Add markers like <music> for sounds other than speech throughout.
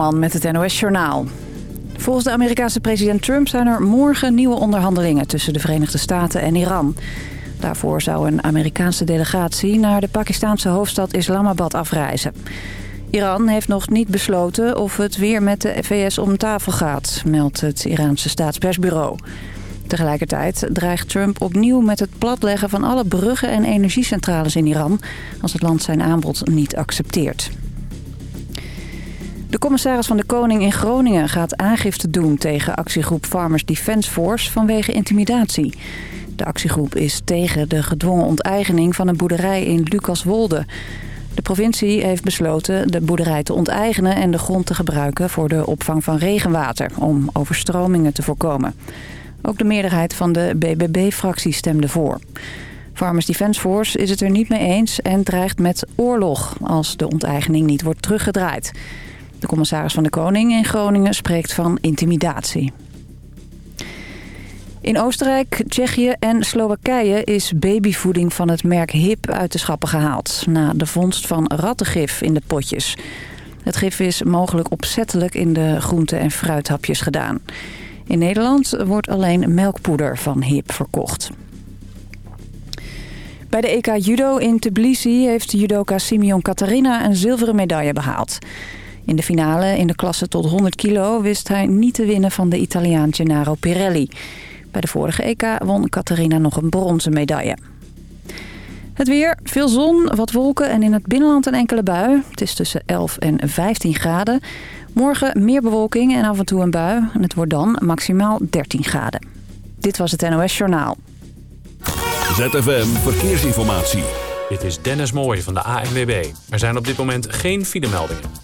Man met het NOS Journaal. Volgens de Amerikaanse president Trump zijn er morgen nieuwe onderhandelingen tussen de Verenigde Staten en Iran. Daarvoor zou een Amerikaanse delegatie naar de Pakistanse hoofdstad Islamabad afreizen. Iran heeft nog niet besloten of het weer met de VS om tafel gaat, meldt het Iraanse staatspersbureau. Tegelijkertijd dreigt Trump opnieuw met het platleggen van alle bruggen en energiecentrales in Iran... als het land zijn aanbod niet accepteert. De commissaris van de Koning in Groningen gaat aangifte doen tegen actiegroep Farmers Defence Force vanwege intimidatie. De actiegroep is tegen de gedwongen onteigening van een boerderij in Lucaswolde. De provincie heeft besloten de boerderij te onteigenen en de grond te gebruiken voor de opvang van regenwater om overstromingen te voorkomen. Ook de meerderheid van de BBB-fractie stemde voor. Farmers Defence Force is het er niet mee eens en dreigt met oorlog als de onteigening niet wordt teruggedraaid. De commissaris van de Koning in Groningen spreekt van intimidatie. In Oostenrijk, Tsjechië en Slowakije is babyvoeding van het merk HIP uit de schappen gehaald... na de vondst van rattengif in de potjes. Het gif is mogelijk opzettelijk in de groente- en fruithapjes gedaan. In Nederland wordt alleen melkpoeder van HIP verkocht. Bij de EK Judo in Tbilisi heeft judoka Simeon Katarina een zilveren medaille behaald. In de finale in de klasse tot 100 kilo wist hij niet te winnen van de Italiaan Gennaro Pirelli. Bij de vorige EK won Catarina nog een bronzen medaille. Het weer, veel zon, wat wolken en in het binnenland een enkele bui. Het is tussen 11 en 15 graden. Morgen meer bewolking en af en toe een bui. En het wordt dan maximaal 13 graden. Dit was het NOS Journaal. ZFM Verkeersinformatie. Dit is Dennis Mooij van de ANWB. Er zijn op dit moment geen filemeldingen.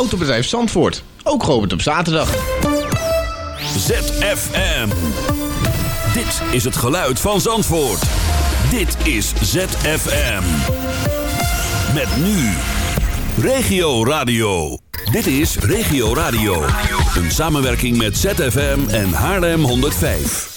Autobedrijf Zandvoort, ook geopend op zaterdag. ZFM. Dit is het geluid van Zandvoort. Dit is ZFM. Met nu. Regio Radio. Dit is Regio Radio. Een samenwerking met ZFM en Haarlem 105.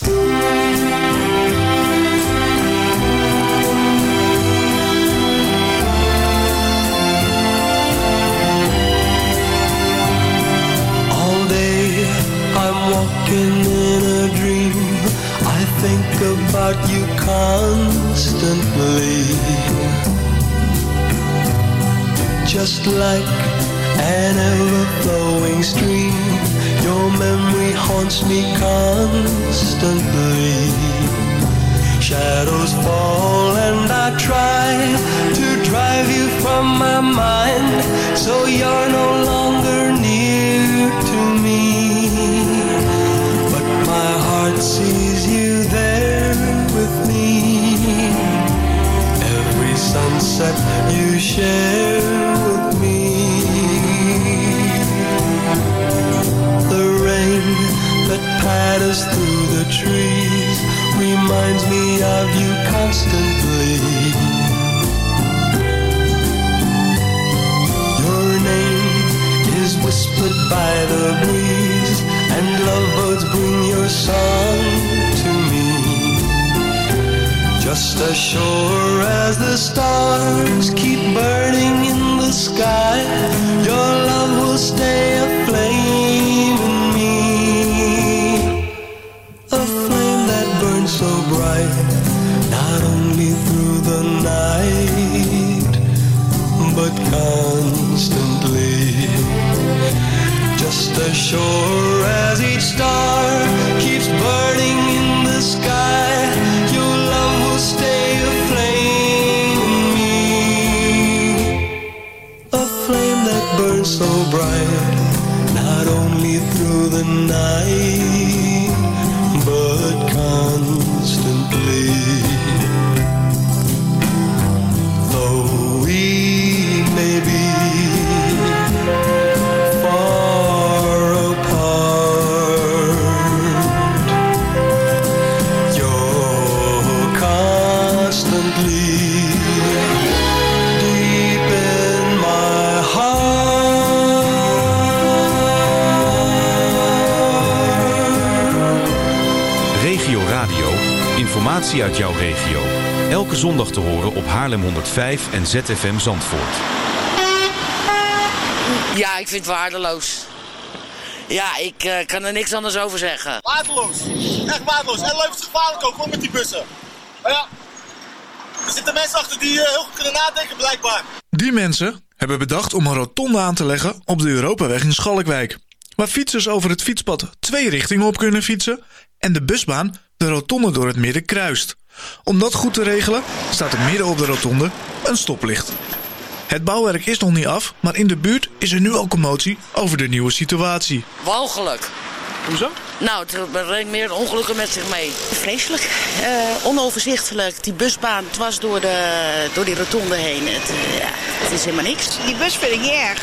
Just like an ever-flowing stream, your memory haunts me constantly. Shadows fall and I try to drive you from my mind so you're no longer near to me. But my heart sees you there with me. Every sunset you share sure as the stars keep burning 105 en ZFM Zandvoort. Ja, ik vind het waardeloos. Ja, ik uh, kan er niks anders over zeggen. Waardeloos. Echt waardeloos. En levensgevaarlijk ook, gewoon met die bussen. Maar ja, er zitten mensen achter die uh, heel goed kunnen nadenken, blijkbaar. Die mensen hebben bedacht om een rotonde aan te leggen op de Europaweg in Schalkwijk. Waar fietsers over het fietspad twee richtingen op kunnen fietsen en de busbaan de rotonde door het midden kruist. Om dat goed te regelen staat er midden op de rotonde een stoplicht. Het bouwwerk is nog niet af, maar in de buurt is er nu al commotie over de nieuwe situatie. Walgelijk. Hoezo? Nou, het brengt meer ongelukken met zich mee. Vreselijk. Uh, onoverzichtelijk. Die busbaan dwars door, de, door die rotonde heen. Het, uh, ja, het is helemaal niks. Die bus vind ik niet erg.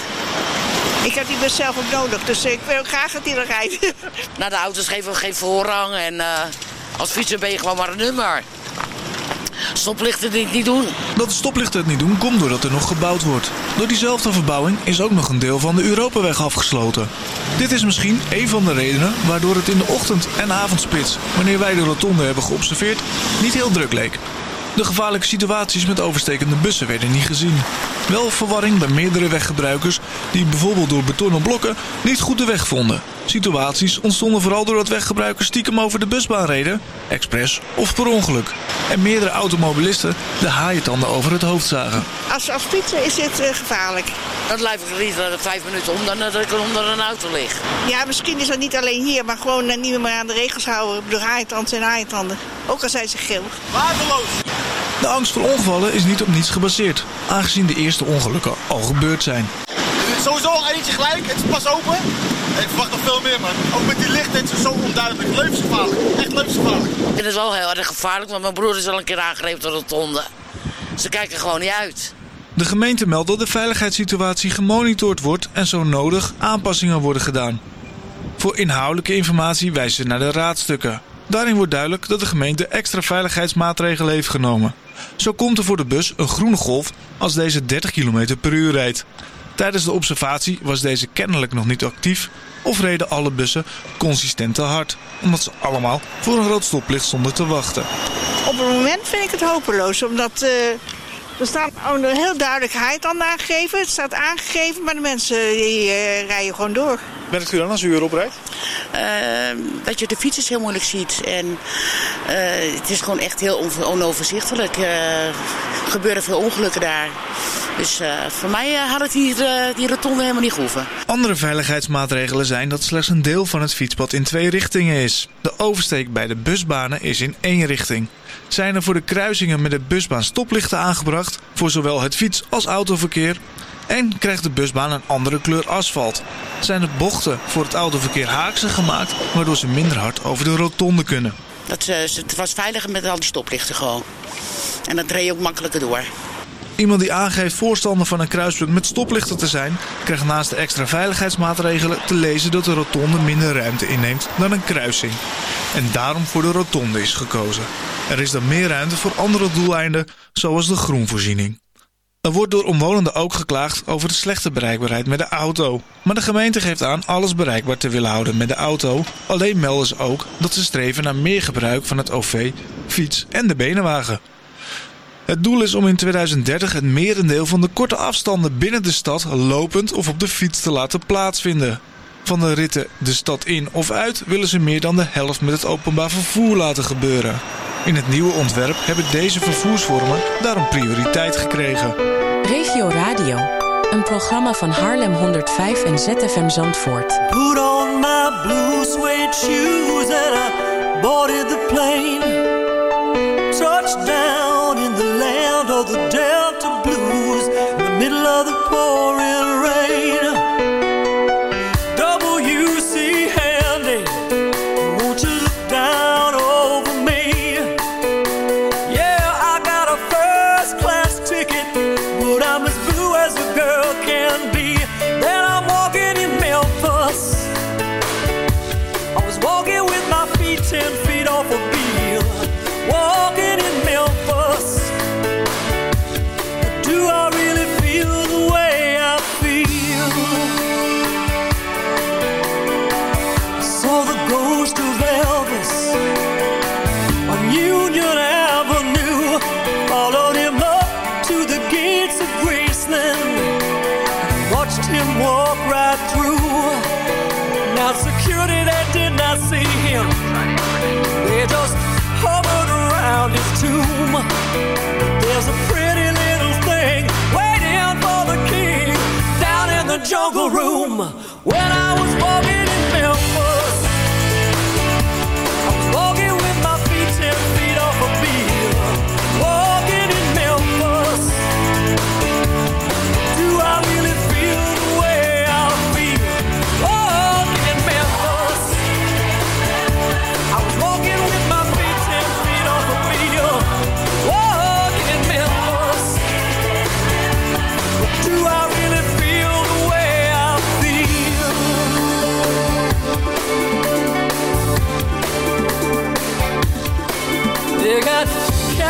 Ik heb die bus zelf ook nodig, dus ik wil graag dat die er rijdt. <laughs> Nou, de auto's geven geen voorrang en uh, als fietser ben je gewoon maar een nummer. Stoplichten dit niet doen. Dat de stoplichten het niet doen komt doordat er nog gebouwd wordt. Door diezelfde verbouwing is ook nog een deel van de Europaweg afgesloten. Dit is misschien een van de redenen waardoor het in de ochtend- en avondspits, wanneer wij de rotonde hebben geobserveerd, niet heel druk leek. De gevaarlijke situaties met overstekende bussen werden niet gezien. Wel verwarring bij meerdere weggebruikers die bijvoorbeeld door betonnen blokken niet goed de weg vonden. Situaties ontstonden vooral doordat weggebruikers stiekem over de busbaan reden, expres of per ongeluk. En meerdere automobilisten de haaientanden over het hoofd zagen. Als, als fietser is dit uh, gevaarlijk. Dan blijf ik liever vijf minuten om dan dat ik onder een auto lig. Ja, misschien is dat niet alleen hier, maar gewoon uh, niet meer aan de regels houden. Door haaientanden zijn haaientanden. Ook al zijn ze geel. Waardeloos! De angst voor ongevallen is niet op niets gebaseerd, aangezien de eerste ongelukken al gebeurd zijn. Sowieso al eentje gelijk, het is pas open. Ik verwacht nog veel meer, man. Ook met die lichten, het is zo onduidelijk. Levensgevaarlijk, echt levensgevaarlijk. Het is wel heel erg gevaarlijk, want mijn broer is al een keer aangrepen door de tonde. Ze kijken gewoon niet uit. De gemeente meldt dat de veiligheidssituatie gemonitord wordt en zo nodig aanpassingen worden gedaan. Voor inhoudelijke informatie wijzen ze naar de raadstukken. Daarin wordt duidelijk dat de gemeente extra veiligheidsmaatregelen heeft genomen. Zo komt er voor de bus een groene golf als deze 30 km per uur rijdt. Tijdens de observatie was deze kennelijk nog niet actief of reden alle bussen consistent te hard, omdat ze allemaal voor een rood stoplicht stonden te wachten. Op het moment vind ik het hopeloos, omdat uh, er staat een heel duidelijk aan aangegeven. Het staat aangegeven, maar de mensen die, uh, rijden gewoon door. Merkt u dan als u erop rijdt? Uh, dat je de fietsers heel moeilijk ziet. En uh, het is gewoon echt heel on onoverzichtelijk. Er gebeuren veel ongelukken daar. Dus uh, voor mij uh, had het hier uh, die rotonde helemaal niet gehoeven. Andere veiligheidsmaatregelen zijn dat slechts een deel van het fietspad in twee richtingen is. De oversteek bij de busbanen is in één richting. Zijn er voor de kruisingen met de busbaan stoplichten aangebracht voor zowel het fiets- als autoverkeer? En krijgt de busbaan een andere kleur asfalt? Zijn de bochten voor het autoverkeer haakse gemaakt, waardoor ze minder hard over de rotonde kunnen? Dat, het was veiliger met al die stoplichten gewoon. En dat reed je ook makkelijker door. Iemand die aangeeft voorstander van een kruispunt met stoplichten te zijn, krijgt naast de extra veiligheidsmaatregelen te lezen dat de rotonde minder ruimte inneemt dan een kruising. En daarom voor de rotonde is gekozen. Er is dan meer ruimte voor andere doeleinden, zoals de groenvoorziening. Er wordt door omwonenden ook geklaagd over de slechte bereikbaarheid met de auto. Maar de gemeente geeft aan alles bereikbaar te willen houden met de auto. Alleen melden ze ook dat ze streven naar meer gebruik van het OV, fiets en de benenwagen. Het doel is om in 2030 het merendeel van de korte afstanden binnen de stad lopend of op de fiets te laten plaatsvinden. Van de ritten de stad in of uit willen ze meer dan de helft met het openbaar vervoer laten gebeuren. In het nieuwe ontwerp hebben deze vervoersvormen daarom prioriteit gekregen. Regio Radio, een programma van Haarlem 105 en ZFM Zandvoort. Put on my blue suede shoes and I boarded the plane. Touchdown in the land of the Delta Blues, in the middle of the pouring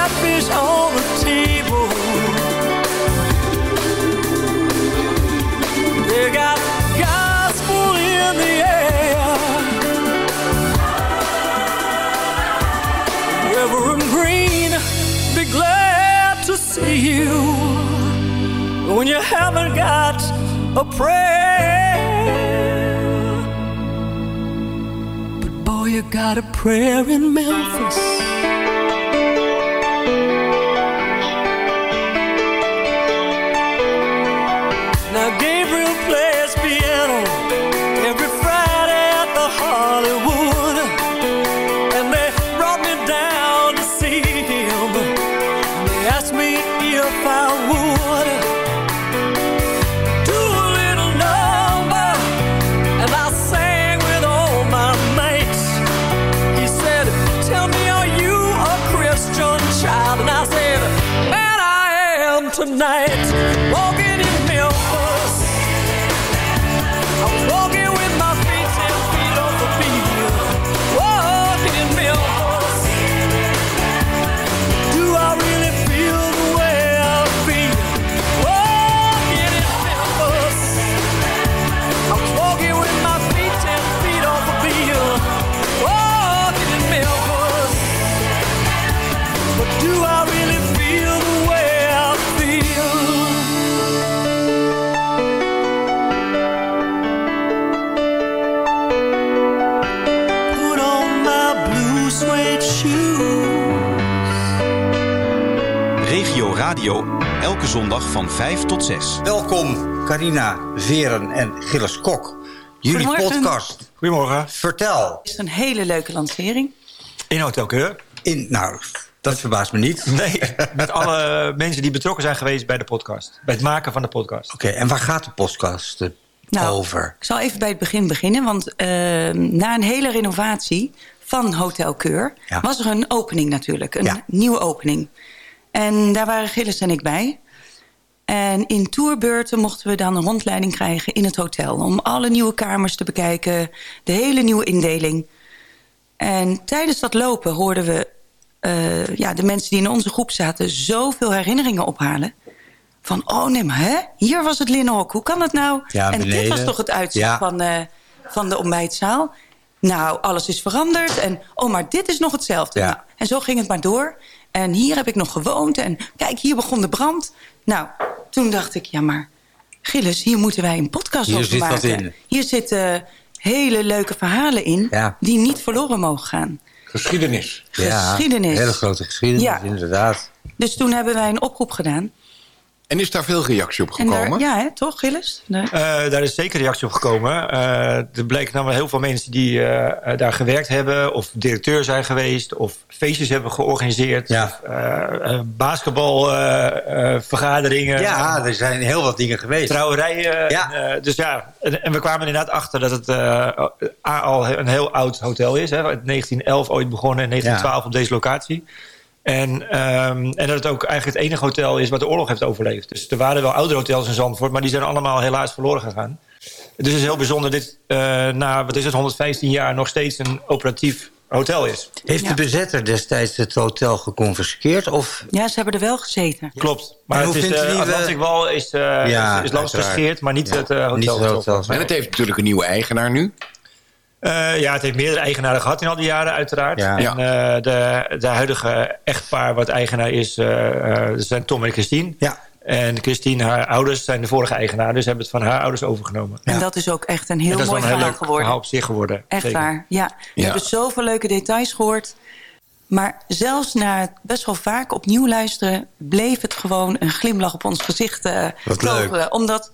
catfish on the table. They got gospel in the air. Reverend Green, be glad to see you when you haven't got a prayer. But boy, you got a prayer in Memphis. Radio, elke zondag van 5 tot 6. Welkom, Carina Veren en Gilles Kok. Jullie Goedemorgen. podcast. Goedemorgen. Vertel. Het is een hele leuke lancering. In Hotel Keur. In, nou, dat verbaast me niet. <laughs> Nee, met alle mensen die betrokken zijn geweest bij de podcast. Bij het maken van de podcast. Oké, en waar gaat de podcast eh, Nou, over? Ik zal even bij het begin beginnen. Want eh, na een hele renovatie van Hotel Keur... Ja. was er een opening natuurlijk. Een nieuwe opening. En daar waren Gilles en ik bij. En in tourbeurten mochten we dan een rondleiding krijgen in het hotel. Om alle nieuwe kamers te bekijken. De hele nieuwe indeling. En tijdens dat lopen hoorden we eh, ja, de mensen die in onze groep zaten... zoveel herinneringen ophalen. Van, oh nee, maar hè? hier was het linnenhok. Hoe kan dat nou? Ja, en dit was toch het uitzicht Ja. van, eh, van de ontbijtzaal? Nou, alles is veranderd. En, oh, maar dit is nog hetzelfde. Ja. Nou, en zo ging het maar door. En hier heb ik nog gewoond. En kijk, hier begon de brand. Nou, toen dacht ik, ja maar... Gilles, hier moeten wij een podcast Hier over zit wat maken. in. Hier zitten hele leuke verhalen in... Ja. die niet verloren mogen gaan. Geschiedenis. Geschiedenis. Ja, hele grote geschiedenis, Ja. inderdaad. Dus toen hebben wij een oproep gedaan. En is daar veel reactie op En daar, gekomen? ja, hè, toch, Gilles? Nee. Eh, daar is zeker reactie op gekomen. Eh, er bleken namelijk heel veel mensen die eh, daar gewerkt hebben... of directeur zijn geweest, of feestjes hebben georganiseerd... Ja. of eh, eh, basketbalvergaderingen. Ja, er zijn heel wat dingen geweest. Trouwerijen. Ja. En, eh, dus ja, en, en we kwamen inderdaad achter dat het eh, A, al een heel oud hotel is. Hè, uit 1911 ooit begonnen, in 1912 op deze locatie. En, ehm, en dat het ook eigenlijk het enige hotel is wat de oorlog heeft overleefd. Dus er waren wel oudere hotels in Zandvoort, maar die zijn allemaal helaas verloren gegaan. Dus het is heel bijzonder dit eh, na, wat is het, 115 jaar nog steeds een operatief hotel is. Heeft de bezetter destijds het hotel geconfiskeerd? Of... Ja, ze hebben er wel gezeten. Klopt. Maar het hoe is, vindt u de die, eh, Atlantic Wall is, eh Ja, is, is langs gescheerd, maar niet Ja, het hotel. niet het zelf. hotel En het heeft natuurlijk een nieuwe eigenaar nu. Eh, ja, het heeft meerdere eigenaren gehad in al die jaren, uiteraard. Ja. En eh, de, de huidige echtpaar wat eigenaar is, eh, zijn Tom en Christine. Ja. En Christine, haar ouders, zijn de vorige eigenaar. Dus hebben het van haar ouders overgenomen. En dat is ook echt een heel En dat is mooi wel een heel verhaal leuk geworden. verhaal op zich geworden. Echt Zeker. waar, ja. We Ja. hebben zoveel leuke details gehoord. Maar zelfs na het best wel vaak opnieuw luisteren... bleef het gewoon een glimlach op ons gezicht eh toveren. Omdat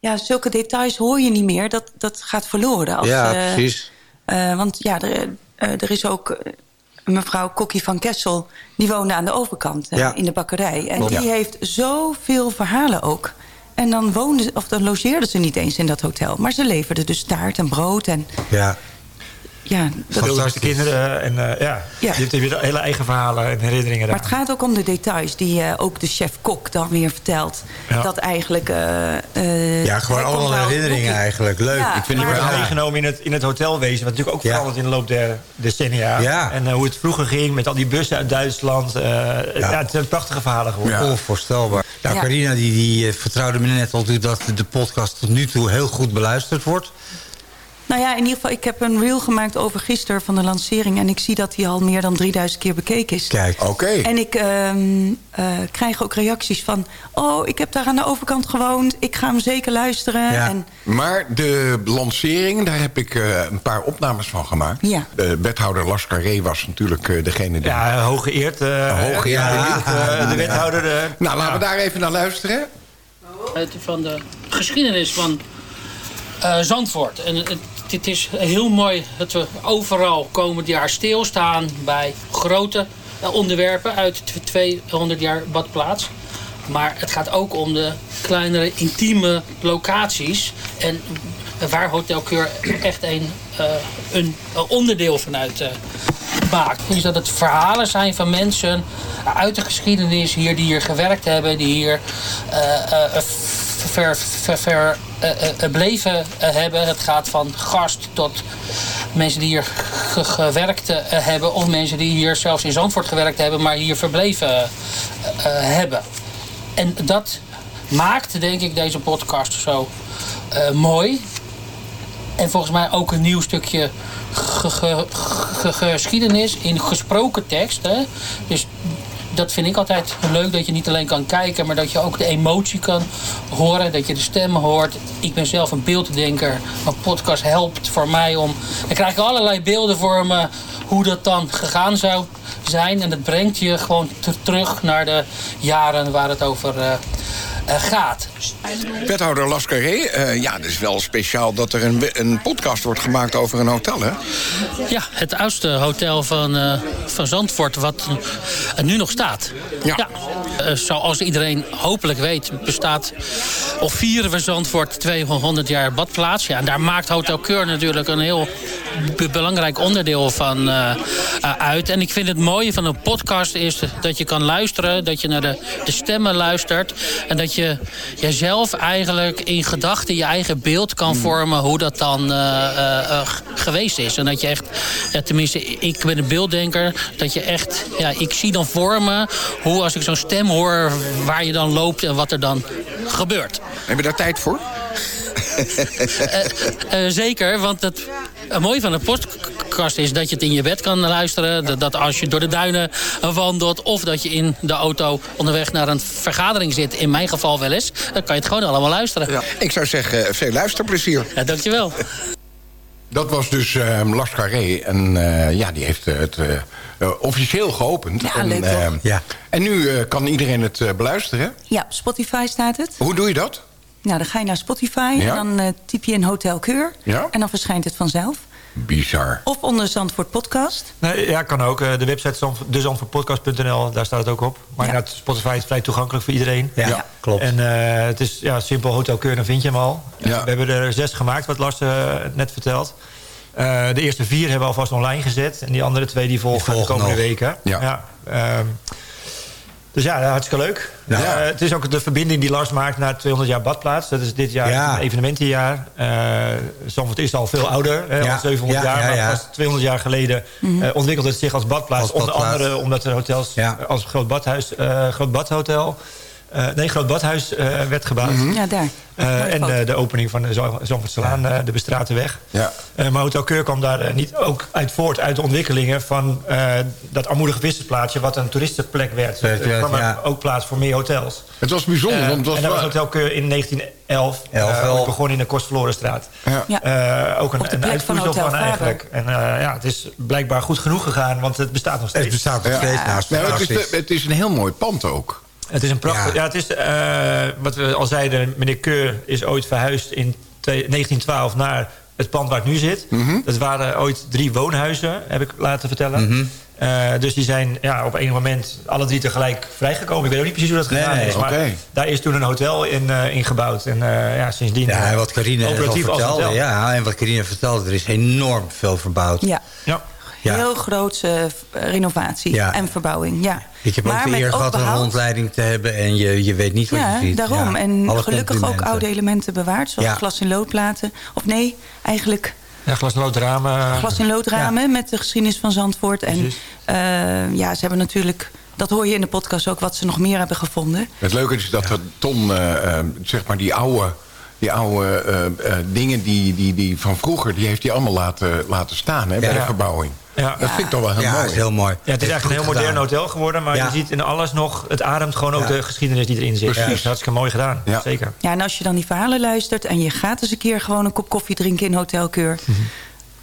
ja, zulke details hoor je niet meer. Dat, dat gaat verloren. Als, Ja, eh, precies. eh, want ja, er, eh, er is ook mevrouw Kokkie van Kessel... die woonde aan de overkant Ja. in de bakkerij. En die heeft zoveel verhalen ook... En dan, woonde, of dan logeerden ze niet eens in dat hotel. Maar ze leverden dus taart en brood. En Ja. Ja, dat, de kinderen. En uh, ja, Ja. je hebt weer hele eigen verhalen en herinneringen Maar het gaat ook om de details die uh, ook de chef-kok dan weer vertelt. Ja. Dat eigenlijk... Uh, Ja, gewoon allemaal herinneringen eigenlijk. Leuk. Ja, ik vind het wordt wel meegenomen in het, in het hotelwezen. Wat natuurlijk ook Ja. veranderd in de loop der decennia. Ja. En uh, hoe het vroeger ging met al die bussen uit Duitsland. Uh, ja. het zijn prachtige verhalen geworden. Onvoorstelbaar. Nou, Ja. Carina die, die eh, vertrouwde me net al dat de podcast tot nu toe heel goed beluisterd wordt. Nou ja, in ieder geval, ik heb een reel gemaakt over gisteren van de lancering. En ik zie dat die al meer dan 3000 keer bekeken is. Kijk. Oké. En ik ehm, eh, krijg ook reacties van... oh, ik heb daar aan de overkant gewoond. Ik ga hem zeker luisteren. Ja. En, Maar de lancering, daar heb ik eh, een paar opnames van gemaakt. Ja. De wethouder Las Carré was natuurlijk eh, degene die... Ja, hooggeëerd. Uh, Hooggeëerd, ja, ja. de wethouder. Uh, Nou, laten we daar even naar luisteren. Van de geschiedenis van uh, Zandvoort. En het, het is heel mooi dat we overal komend jaar stilstaan bij grote uh, onderwerpen uit 200 jaar badplaats. Maar het gaat ook om de kleinere intieme locaties. En waar Hotel Keur echt een, uh, een onderdeel van uit maakt. Dus dat het verhalen zijn van mensen uit de geschiedenis hier die hier gewerkt hebben, die hier uh, ver, ver, ver bleven hebben. Het gaat van gast tot mensen die hier gewerkt hebben of mensen die hier zelfs in Zandvoort gewerkt hebben, maar hier verbleven hebben. En dat maakt, denk ik, deze podcast zo mooi. En volgens mij ook een nieuw stukje ge ge ge geschiedenis in gesproken tekst. Hè? Dus dat vind ik altijd leuk, dat je niet alleen kan kijken... maar dat je ook de emotie kan horen, dat je de stemmen hoort. Ik ben zelf een beelddenker. Een podcast helpt voor mij om... Dan krijg ik allerlei beelden voor me hoe dat dan gegaan zou zijn. En dat brengt je gewoon terug naar de jaren waar het over... Uh, gaat. Wethouder Las Carré, uh, ja, het is wel speciaal dat er een, een, podcast wordt gemaakt over een hotel, hè? Ja, het oudste hotel van, uh, van Zandvoort, wat nu nog staat. Ja. ja. Zoals iedereen hopelijk weet, bestaat of vieren we Zandvoort 200 jaar badplaats. Ja, en daar maakt Hotel Keur natuurlijk een heel belangrijk onderdeel van uit. En ik vind het mooie van een podcast is dat je kan luisteren, dat je naar de, de stemmen luistert en dat je jezelf eigenlijk in gedachten je eigen beeld kan vormen hoe dat dan uh, geweest is. En dat je echt, ja, tenminste, ik ben een beelddenker, dat je echt, ja, ik zie dan voor me hoe als ik zo'n stem hoor, waar je dan loopt en wat er dan gebeurt. Heb je daar tijd voor? uh, uh, zeker, want het uh, mooie van een podcast is dat je het in je bed kan luisteren. Dat, dat, als je door de duinen wandelt of dat je in de auto onderweg naar een vergadering zit. In mijn geval wel eens. Dan kan je het gewoon allemaal luisteren. Ja, ik zou zeggen, veel luisterplezier. Ja, dankjewel. Dat was dus uh, Las Carré. En uh, ja, die heeft het uh, officieel geopend. Ja, en, leuk toch? ja. en nu kan iedereen het beluisteren. Ja, op Spotify staat het. Hoe doe je dat? Nou, dan ga je naar Spotify ja? en dan typ je in Hotel Keur. Ja? En dan verschijnt het vanzelf. Bizar. Of onder Zandvoort Podcast. Nee, ja, kan ook. De website dezandvoortpodcast.nl, daar staat het ook op. Maar ja. Spotify is vrij toegankelijk voor iedereen. Ja, ja. klopt. En uh, het is ja, simpel Hotel Keur, dan vind je hem al. Ja. We hebben er zes gemaakt, wat Lars uh, net vertelt. Uh, de eerste vier hebben we alvast online gezet. En die andere twee die volgen, die volgen de komende nog. weken. Ja. ja um, dus ja, hartstikke leuk. Ja. Uh, het is ook de verbinding die Lars maakt naar 200 jaar badplaats. Dat is dit jaar ja. een evenementenjaar. Uh, Zandvoort is al veel ouder, hè, ja. al 700 ja, jaar. Ja, maar pas 200 jaar geleden mm -hmm. uh, ontwikkelde het zich als badplaats. Als onder badplaats. andere omdat er hotels als groot badhuis, groot badhotel... eh, nee, groot badhuis eh, werd gebouwd. Ja, daar. Eh, en de, de opening van de Zandvoortselaan, eh, de Bestratenweg. Ja. Eh, maar Hotel Keur kwam daar niet ook uit voort... uit de ontwikkelingen van eh, dat armoedige vissersplaatsje... wat een toeristenplek werd. Werd, Er kwam er ja. ook plaats voor meer hotels. Het was bijzonder, want het was en dat was Hotel Keur in 1911. Elf Eh, begon in de Kostverlorenstraat. Ja. Eh, ook een, een van uitvloeisel Hotel van eigenlijk. En eh, ja, het is blijkbaar goed genoeg gegaan, want het bestaat nog steeds. Het bestaat nog steeds naast. Maar het, is, het is een heel mooi pand ook. Het is een prachtig... Ja, Ja. het is, eh, wat we al zeiden, meneer Keur is ooit verhuisd in twee- 1912 naar het pand waar het nu zit. Mhm. Dat waren ooit drie woonhuizen, heb ik laten vertellen. Mhm. Eh, dus die zijn ja, op een moment alle drie tegelijk vrijgekomen. Ik weet ook niet precies hoe dat gegaan nee, is. Maar daar is toen een hotel in, eh, in gebouwd. En eh, ja, sindsdien Ja, en wat Carine vertelde. hotel. Ja, en wat Carine vertelde, er is enorm veel verbouwd. Ja, Ja. Ja. heel grootse eh, renovatie Ja. en verbouwing. Ja. Ik heb ook Maar de met eer gehad een rondleiding te hebben... en je, je weet niet wat Ja, je ziet. daarom. Ja, En gelukkig ook oude elementen bewaard. Zoals Ja. glas- en loodplaten. Of nee, eigenlijk Ja, glas- en loodramen. glas- en loodramen met de geschiedenis van Zandvoort. En eh, ja, ze hebben natuurlijk... Dat hoor je in de podcast ook, wat ze nog meer hebben gevonden. Het leuke is dat er Ton, eh, zeg maar die oude, die oude dingen die, die, die van vroeger... die heeft hij allemaal laten, laten staan hè, bij de verbouwing. Ja. Dat vind ik toch wel heel Ja, mooi. dat is heel mooi. Ja, het is echt een heel modern gedaan. hotel geworden. Maar Ja. je ziet in alles nog... Het ademt gewoon ook Ja. de geschiedenis die erin zit. Precies. Ja, dat is hartstikke mooi gedaan. Ja. Zeker. Ja, en als je dan die verhalen luistert... en je gaat eens een keer gewoon een kop koffie drinken in Hotelkeur... Mhm.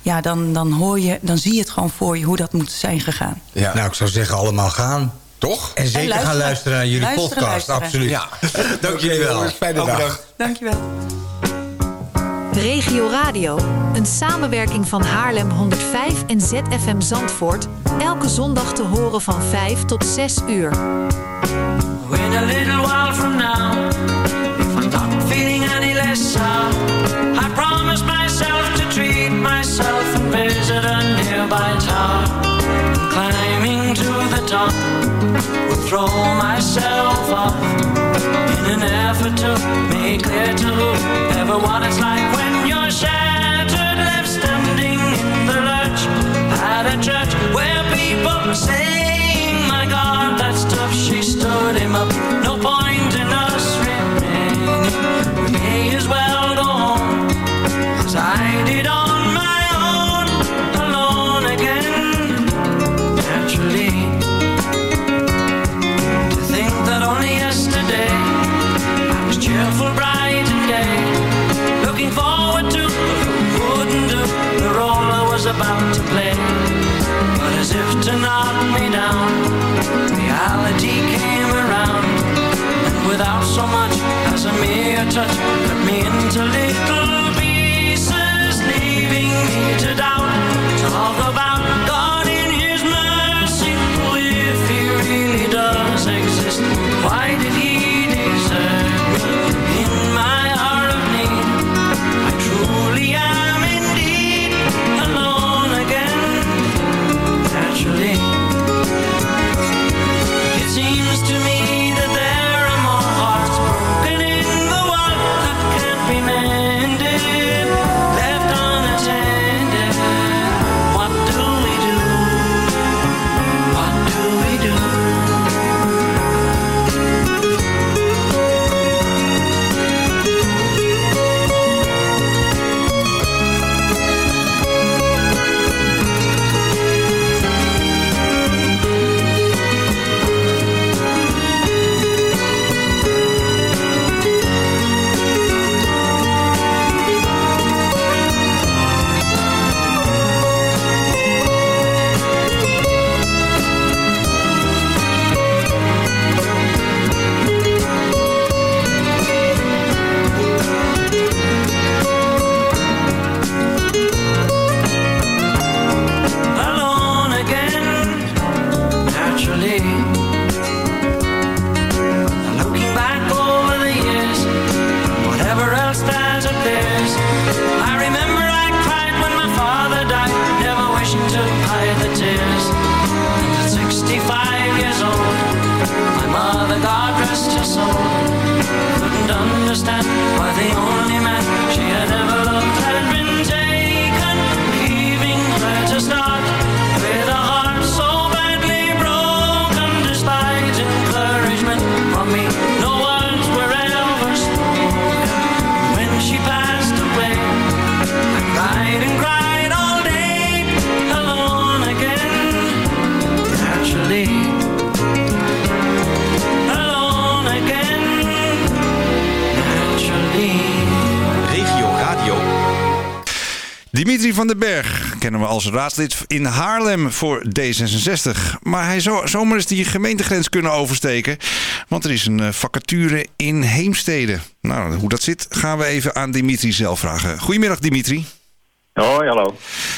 ja, dan, dan, hoor je, dan zie je het gewoon voor je hoe dat moet zijn gegaan. Ja. Nou, ik zou zeggen allemaal gaan. Toch? En zeker luisteren. gaan luisteren naar jullie Luisteren, podcast. luisteren. Absoluut. Ja. <laughs> Dank jullie wel. Fijne dag. bedankt. Dankjewel. Regio Radio, een samenwerking van Haarlem 105 en ZFM Zandvoort. Elke zondag te horen van 5 tot 6 uur. When a little while from now, if I'm not feeling any less sound, I promise myself to treat myself and visit a nearby town. Climbing to the top, will throw myself off in an effort to make clear to whoever what it's like shattered, left standing in the lurch at a church where people saying, My God, that stuff she stood him up. Als raadslid in Haarlem voor D66. Maar hij zou zomaar eens die gemeentegrens kunnen oversteken. Want er is een eh, vacature in Heemstede. Nou, hoe dat zit gaan we even aan Dimitri zelf vragen. Goedemiddag Dimitri. Hoi, hallo.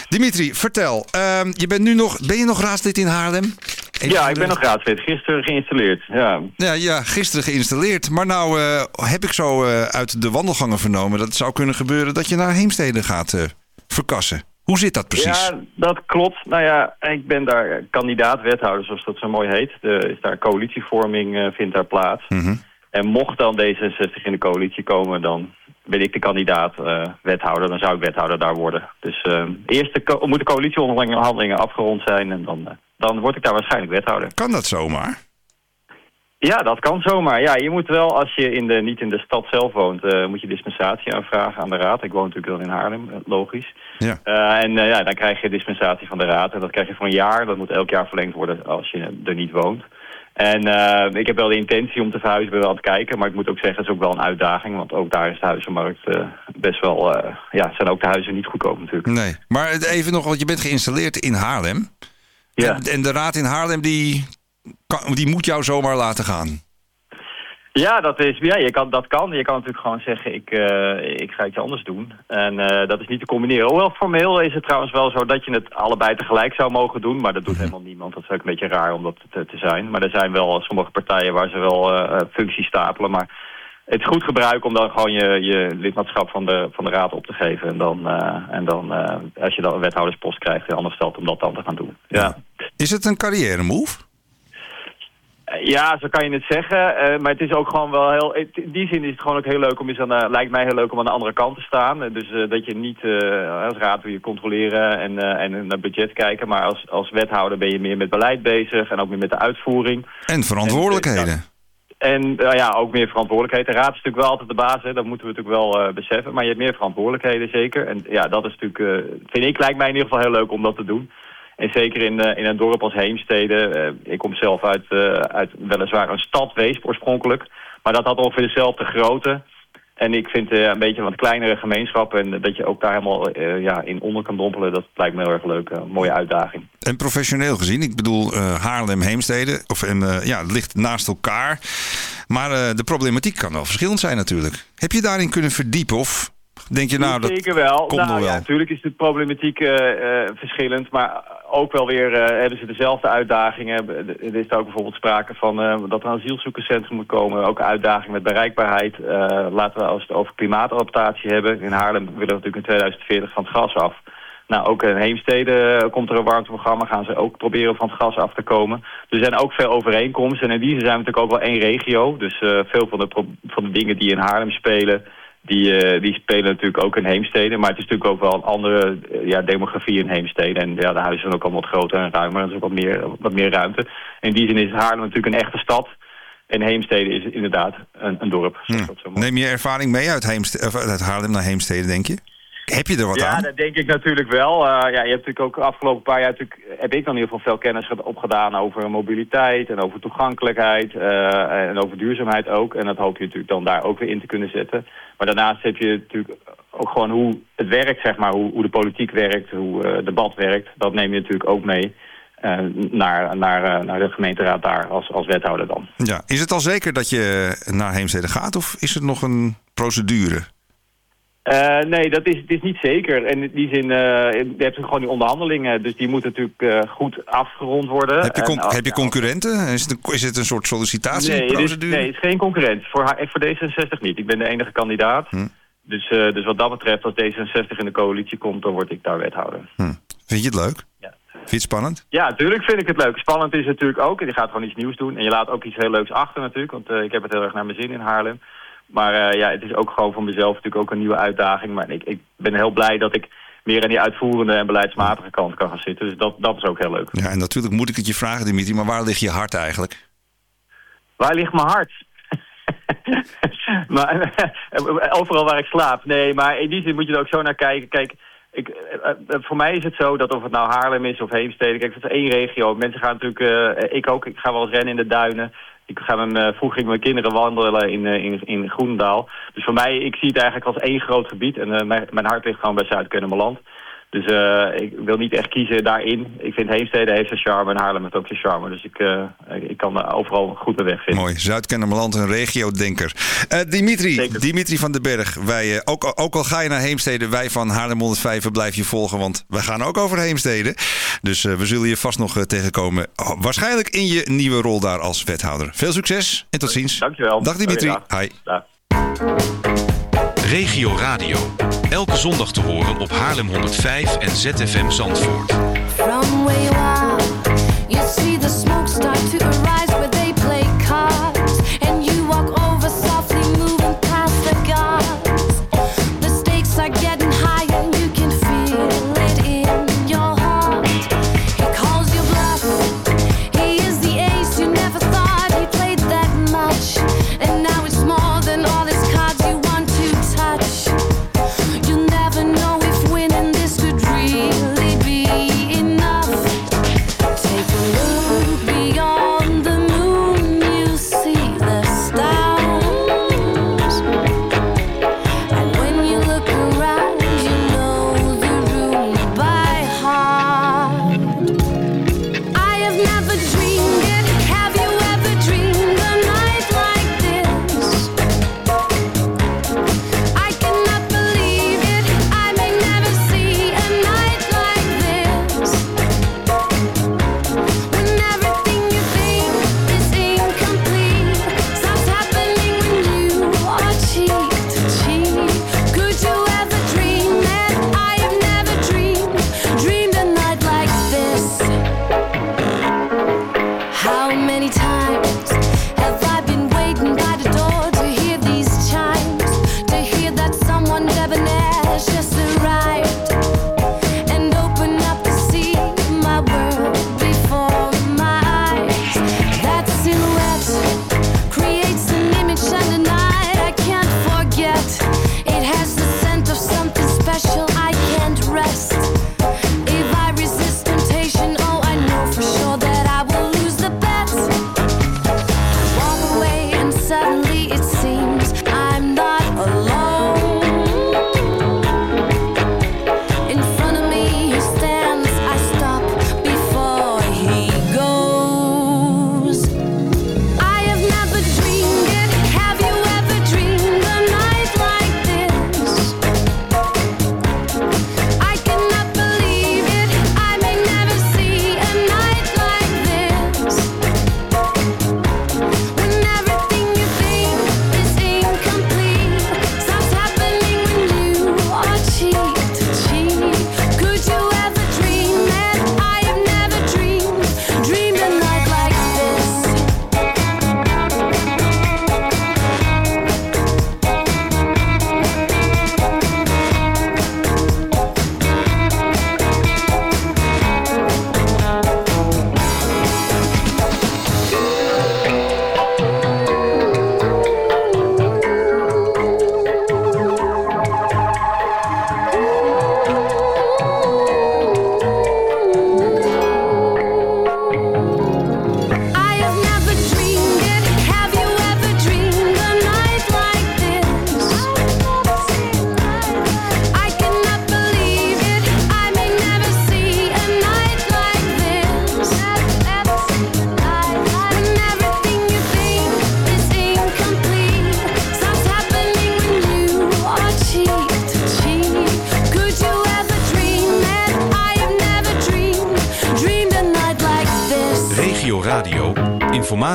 Dimitri, vertel. ehm, je bent nu nog, ben je nog raadslid in Haarlem? ja, ik ben nog raadslid. Gisteren geïnstalleerd. Ja. Ja, ja, gisteren geïnstalleerd. Maar nou eh, heb ik zo eh, uit de wandelgangen vernomen... dat het zou kunnen gebeuren dat je naar Heemstede gaat verkassen. Hoe zit dat precies? Ja, dat klopt. Nou ja, ik ben daar kandidaat-wethouder, zoals dat zo mooi heet. Er is daar coalitievorming, eh, vindt daar plaats. Mhm. En mocht dan D66 in de coalitie komen, dan ben ik de kandidaat-wethouder. dan zou ik wethouder daar worden. Dus eh, eerst de co- moeten coalitieonderhandelingen afgerond zijn... en dan, eh, dan word ik daar waarschijnlijk wethouder. Kan dat zomaar? Ja, dat kan zomaar. Ja, je moet wel, als je in de, niet in de stad zelf woont, eh, moet je dispensatie aanvragen aan de raad. Ik woon natuurlijk wel in Haarlem, eh, logisch. Ja. Eh, en ja, dan krijg je dispensatie van de raad. En dat krijg je voor een jaar. Dat moet elk jaar verlengd worden als je er niet woont. En ik heb wel de intentie om te verhuizen, ben wel aan het kijken. Maar ik moet ook zeggen, het is ook wel een uitdaging. Want ook daar is de huizenmarkt best wel... ja, zijn ook de huizen niet goedkoop natuurlijk. Nee. Maar even nog, want je bent geïnstalleerd in Haarlem. Ja. En, en de raad in Haarlem die, kan, die moet jou zomaar laten gaan. Ja, dat, is, ja je kan, dat kan. Je kan natuurlijk gewoon zeggen, ik, eh, ik ga iets anders doen. En eh, dat is niet te combineren. Hoewel formeel is het trouwens wel zo dat je het allebei tegelijk zou mogen doen. Maar dat doet helemaal niemand. Dat is ook een beetje raar om dat te, te zijn. Maar er zijn wel sommige partijen waar ze wel eh, functies stapelen. Maar het is goed gebruik om dan gewoon je, je lidmaatschap van de, van de raad op te geven. En dan, en dan als je dan een wethouderspost krijgt, anders stelt om dat dan te gaan doen. Ja. Is het een carrière move? Eh, Ja, zo kan je het zeggen. Eh, maar het is ook gewoon wel heel... In die zin is het gewoon ook heel leuk om eens aan de, lijkt mij heel leuk om aan de andere kant te staan. Eh, Dus dat je niet als raad wil je controleren en, en naar budget kijken. Maar als, als wethouder ben je meer met beleid bezig en ook meer met de uitvoering. En verantwoordelijkheden. En ja, ook meer verantwoordelijkheid. De raad is natuurlijk wel altijd de baas, hè. dat moeten we natuurlijk wel beseffen. Maar je hebt meer verantwoordelijkheden zeker. En ja, dat is natuurlijk, vind ik, lijkt mij in ieder geval heel leuk om dat te doen. En zeker in, eh, in een dorp als Heemstede. eh, ik kom zelf uit, eh, uit weliswaar een stad Weesp oorspronkelijk. Maar dat had ongeveer dezelfde grootte. En ik vind een beetje wat kleinere gemeenschap. En dat je ook daar helemaal ja, in onder kan dompelen. Dat lijkt me heel erg leuk. Een mooie uitdaging. En professioneel gezien, ik bedoel Haarlem, Heemstede, of, en, ja, het ligt naast elkaar. Maar de problematiek kan wel verschillend zijn natuurlijk. Heb je daarin kunnen verdiepen of denk je nou dat Zeker wel. komt nou, nog wel? Ja, natuurlijk is de problematiek eh, eh, verschillend, maar ook wel weer eh, hebben ze dezelfde uitdagingen. Er is ook bijvoorbeeld sprake van dat er een asielzoekerscentrum moet komen. Ook een uitdaging met bereikbaarheid. Laten we als we het over klimaatadaptatie hebben. In Haarlem willen we natuurlijk in 2040 van het gas af. Nou, ook in Heemstede komt er een warmteprogramma. Gaan ze ook proberen van het gas af te komen. Er zijn ook veel overeenkomsten. En in die zin zijn we natuurlijk ook wel één regio. Dus veel van de, van de dingen die in Haarlem spelen... Die, eh, die spelen natuurlijk ook in Heemstede. Maar het is natuurlijk ook wel een andere eh, ja, demografie in Heemstede. En ja, de huizen zijn ook allemaal wat groter en ruimer. Er is ook wat meer, wat meer ruimte. In die zin is Haarlem natuurlijk een echte stad. En Heemstede is inderdaad een, een dorp. mooi Neem je ervaring mee uit, Heemste- of uit Haarlem naar Heemstede, denk je? Heb je er wat ja, aan? dat denk ik natuurlijk wel. Eh, ja, je hebt natuurlijk ook de afgelopen paar jaar natuurlijk, heb ik dan in ieder geval veel kennis ge- opgedaan over mobiliteit en over toegankelijkheid eh, en over duurzaamheid ook. En dat hoop je natuurlijk dan daar ook weer in te kunnen zetten. Maar daarnaast heb je natuurlijk ook gewoon hoe het werkt, zeg maar, hoe, hoe de politiek werkt, hoe eh, het debat werkt. Dat neem je natuurlijk ook mee naar, naar, naar de gemeenteraad daar als, als wethouder dan. Ja. Is het al zeker dat je naar Heemstede gaat of is het nog een procedure? Eh, nee, dat is, het is niet zeker. En in die zin, eh je hebt gewoon die onderhandelingen. Dus die moeten natuurlijk eh, goed afgerond worden. Heb je, En heb je concurrenten? Is het een, is het een soort sollicitatieprocedure? nee, het is geen concurrent. Voor, haar- voor D66 niet. Ik ben de enige kandidaat. Hm. Dus, dus wat dat betreft, als D66 in de coalitie komt, dan word ik daar wethouder. Vind je het leuk? Vind je het spannend? Ja, natuurlijk vind ik het leuk. Spannend is het natuurlijk ook. En je gaat gewoon iets nieuws doen. En je laat ook iets heel leuks achter natuurlijk. Want ik heb het heel erg naar mijn zin in Haarlem. Maar eh, ja, het is ook gewoon voor mezelf natuurlijk ook een nieuwe uitdaging. Maar ik, ik ben heel blij dat ik meer aan die uitvoerende en beleidsmatige kant kan gaan zitten. Dus dat, dat is ook heel leuk. Ja, en natuurlijk moet ik het je vragen, Dimitri, maar waar ligt je hart eigenlijk? Waar ligt mijn hart? <laughs> maar, overal waar ik slaap. Nee, maar in die zin moet je er ook zo naar kijken. Kijk, ik, eh, eh, voor mij is het zo dat of het nou Haarlem is of Heemstede... Kijk, het is één regio. Mensen gaan natuurlijk... eh, ik ook. Ik ga wel eens rennen in de duinen. Ik ga met, mijn- vroeger ging mijn kinderen wandelen in, eh, in, in Groenendaal. Dus voor mij, ik zie het eigenlijk als één groot gebied. En eh, mijn, mijn hart ligt gewoon bij Zuid-Kennemerland. Dus eh, ik wil niet echt kiezen daarin. Ik vind Heemstede heeft zijn charme en Haarlem heeft ook zijn charme. Dus ik, eh, ik kan overal goed mijn weg vinden. Mooi. Zuid-Kennemerland, een regio-denker. Eh, Dimitri, Dimitri van den Berg. Wij, ook, al- ook al ga je naar Heemstede, wij van Haarlem 105 blijf je volgen. Want wij gaan ook over Heemstede. Dus we zullen je vast nog tegenkomen. Oh, waarschijnlijk in je nieuwe rol daar als wethouder. Veel succes en tot ziens. Dankjewel. Dag Dimitri. Oké, Hi. Regio Radio. Elke zondag te horen op Haarlem 105 en ZFM Zandvoort. From you see the smoke start to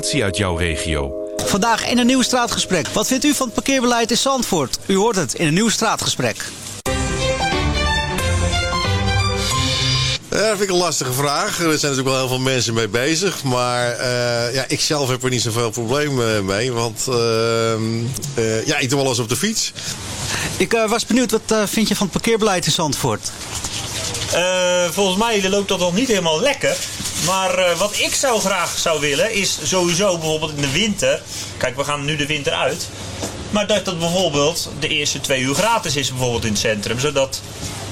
Informatie uit jouw regio. Vandaag in een nieuw straatgesprek. Wat vindt u van het parkeerbeleid in Zandvoort? U hoort het in een nieuw straatgesprek. Ja, dat vind ik een lastige vraag. Er zijn natuurlijk wel heel veel mensen mee bezig. Maar eh, ja, ik zelf heb er niet zoveel probleem eh, mee. Want eh, eh, ja, ik doe wel eens op de fiets. Ik eh, was benieuwd, wat eh, vind je van het parkeerbeleid in Zandvoort? Eh, volgens mij loopt dat nog niet helemaal lekker. Maar eh, wat ik zou graag zou willen is sowieso bijvoorbeeld in de winter. Kijk, we gaan nu de winter uit. Maar dat dat bijvoorbeeld de eerste twee uur gratis is bijvoorbeeld in het centrum. Zodat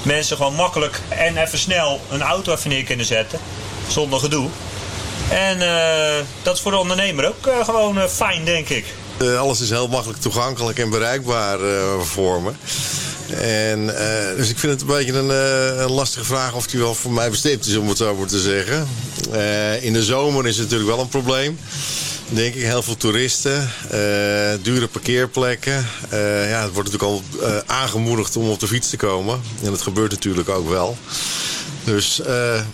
mensen gewoon makkelijk en even snel een auto even neer kunnen zetten. Zonder gedoe. En eh, dat is voor de ondernemer ook eh, gewoon fijn, denk ik. Alles is heel makkelijk toegankelijk en bereikbaar voor me. En, dus ik vind het een beetje een, een lastige vraag of die wel voor mij bestemd is, om het zo maar te zeggen. Eh, in de zomer is het natuurlijk wel een probleem. Denk ik, heel veel toeristen, eh, dure parkeerplekken. Eh, ja, het wordt natuurlijk al aangemoedigd om op de fiets te komen. En dat gebeurt natuurlijk ook wel. Dus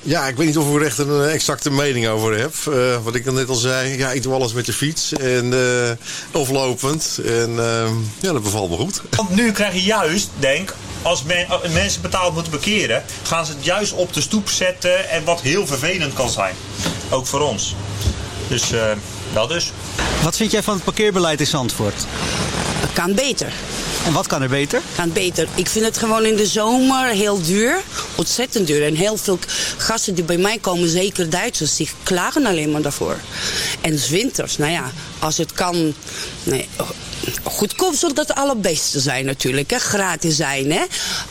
ja, ik weet niet of ik er echt een exacte mening over heb. Wat ik net al zei, ja, ik doe alles met de fiets en, of lopend. En ja, dat bevalt me goed. Want nu krijg je juist, denk, als men- als mensen betaald moeten parkeren, gaan ze het juist op de stoep zetten. En wat heel vervelend kan zijn. Ook voor ons. Dus eh, dat dus. Wat vind jij van het parkeerbeleid in Zandvoort? Het kan beter. En wat kan er beter? Kan beter. Ik vind het gewoon in de zomer heel duur. Ontzettend duur. En heel veel gasten die bij mij komen, zeker Duitsers, die klagen alleen maar daarvoor. En 's winters, nou ja, als het kan. Nee, goedkoop zal dat het allerbeste zijn natuurlijk. Hè? Gratis zijn. Hè?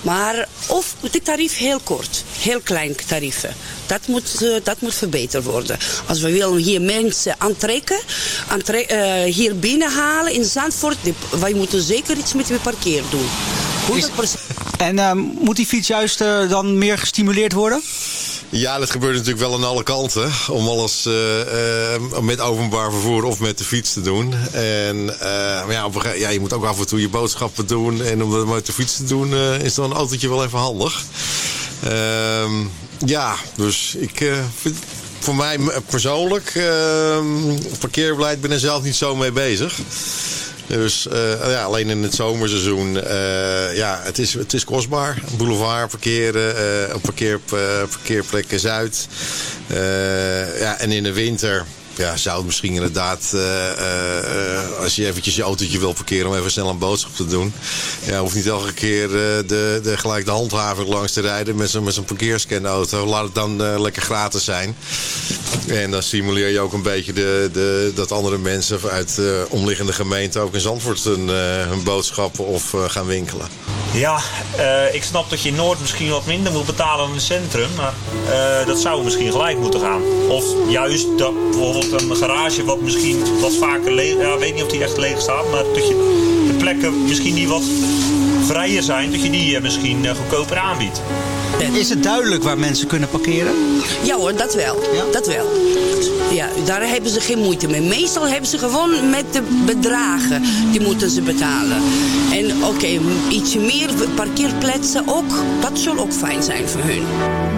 Maar of de tarief heel kort. Heel klein tarieven. Dat moet, eh, dat moet verbeterd worden. Als we willen hier mensen aantrekken, aantre eh, hier binnenhalen in Zandvoort, die- wij moeten zeker iets met de parkeer doen. 100%. En eh, moet die fiets juist dan meer gestimuleerd worden? Ja, dat gebeurt natuurlijk wel aan alle kanten. Om alles eh, eh, met openbaar vervoer of met de fiets te doen. En eh, maar ja, ja, je moet ook af en toe je boodschappen doen. En om dat met de fiets te doen, is dan een autootje wel even handig. Ehm, ja, dus ik vind voor mij persoonlijk, ehm parkeerbeleid ben er zelf niet zo mee bezig. Dus eh, ja, alleen in het zomerseizoen, eh, ja, het is, het is kostbaar. Boulevard parkeren, parkeer, eh, parkeerplek Zuid. Eh, ja, en in de winter ja, zou het misschien inderdaad, eh, eh, eh, als je eventjes je autootje wil parkeren om even snel een boodschap te doen. Ja, hoeft niet elke keer de, de, gelijk de handhaver langs te rijden met zo'n met zo'n parkeerscanauto. Laat het dan lekker gratis zijn. En dan stimuleer je ook een beetje de, de, dat andere mensen uit omliggende gemeenten ook in Zandvoort hun, hun boodschappen of gaan winkelen. Ja, uh, ik snap dat je in Noord misschien wat minder moet betalen dan in het centrum. Maar uh, dat zou misschien gelijk moeten gaan. Of juist dat bijvoorbeeld een garage wat misschien wat vaker leeg... Ja, ik weet niet of die echt leeg staat. Maar dat je de plekken misschien die wat vrijer zijn, dat je die misschien uh, goedkoper aanbiedt. Is het duidelijk waar mensen kunnen parkeren? Ja hoor, dat wel. Ja? Dat wel. Ja, daar hebben ze geen moeite mee. Meestal hebben ze gewoon met de bedragen, die moeten ze betalen. En oké, ietsje meer parkeerplaatsen ook, dat zal ook fijn zijn voor hun.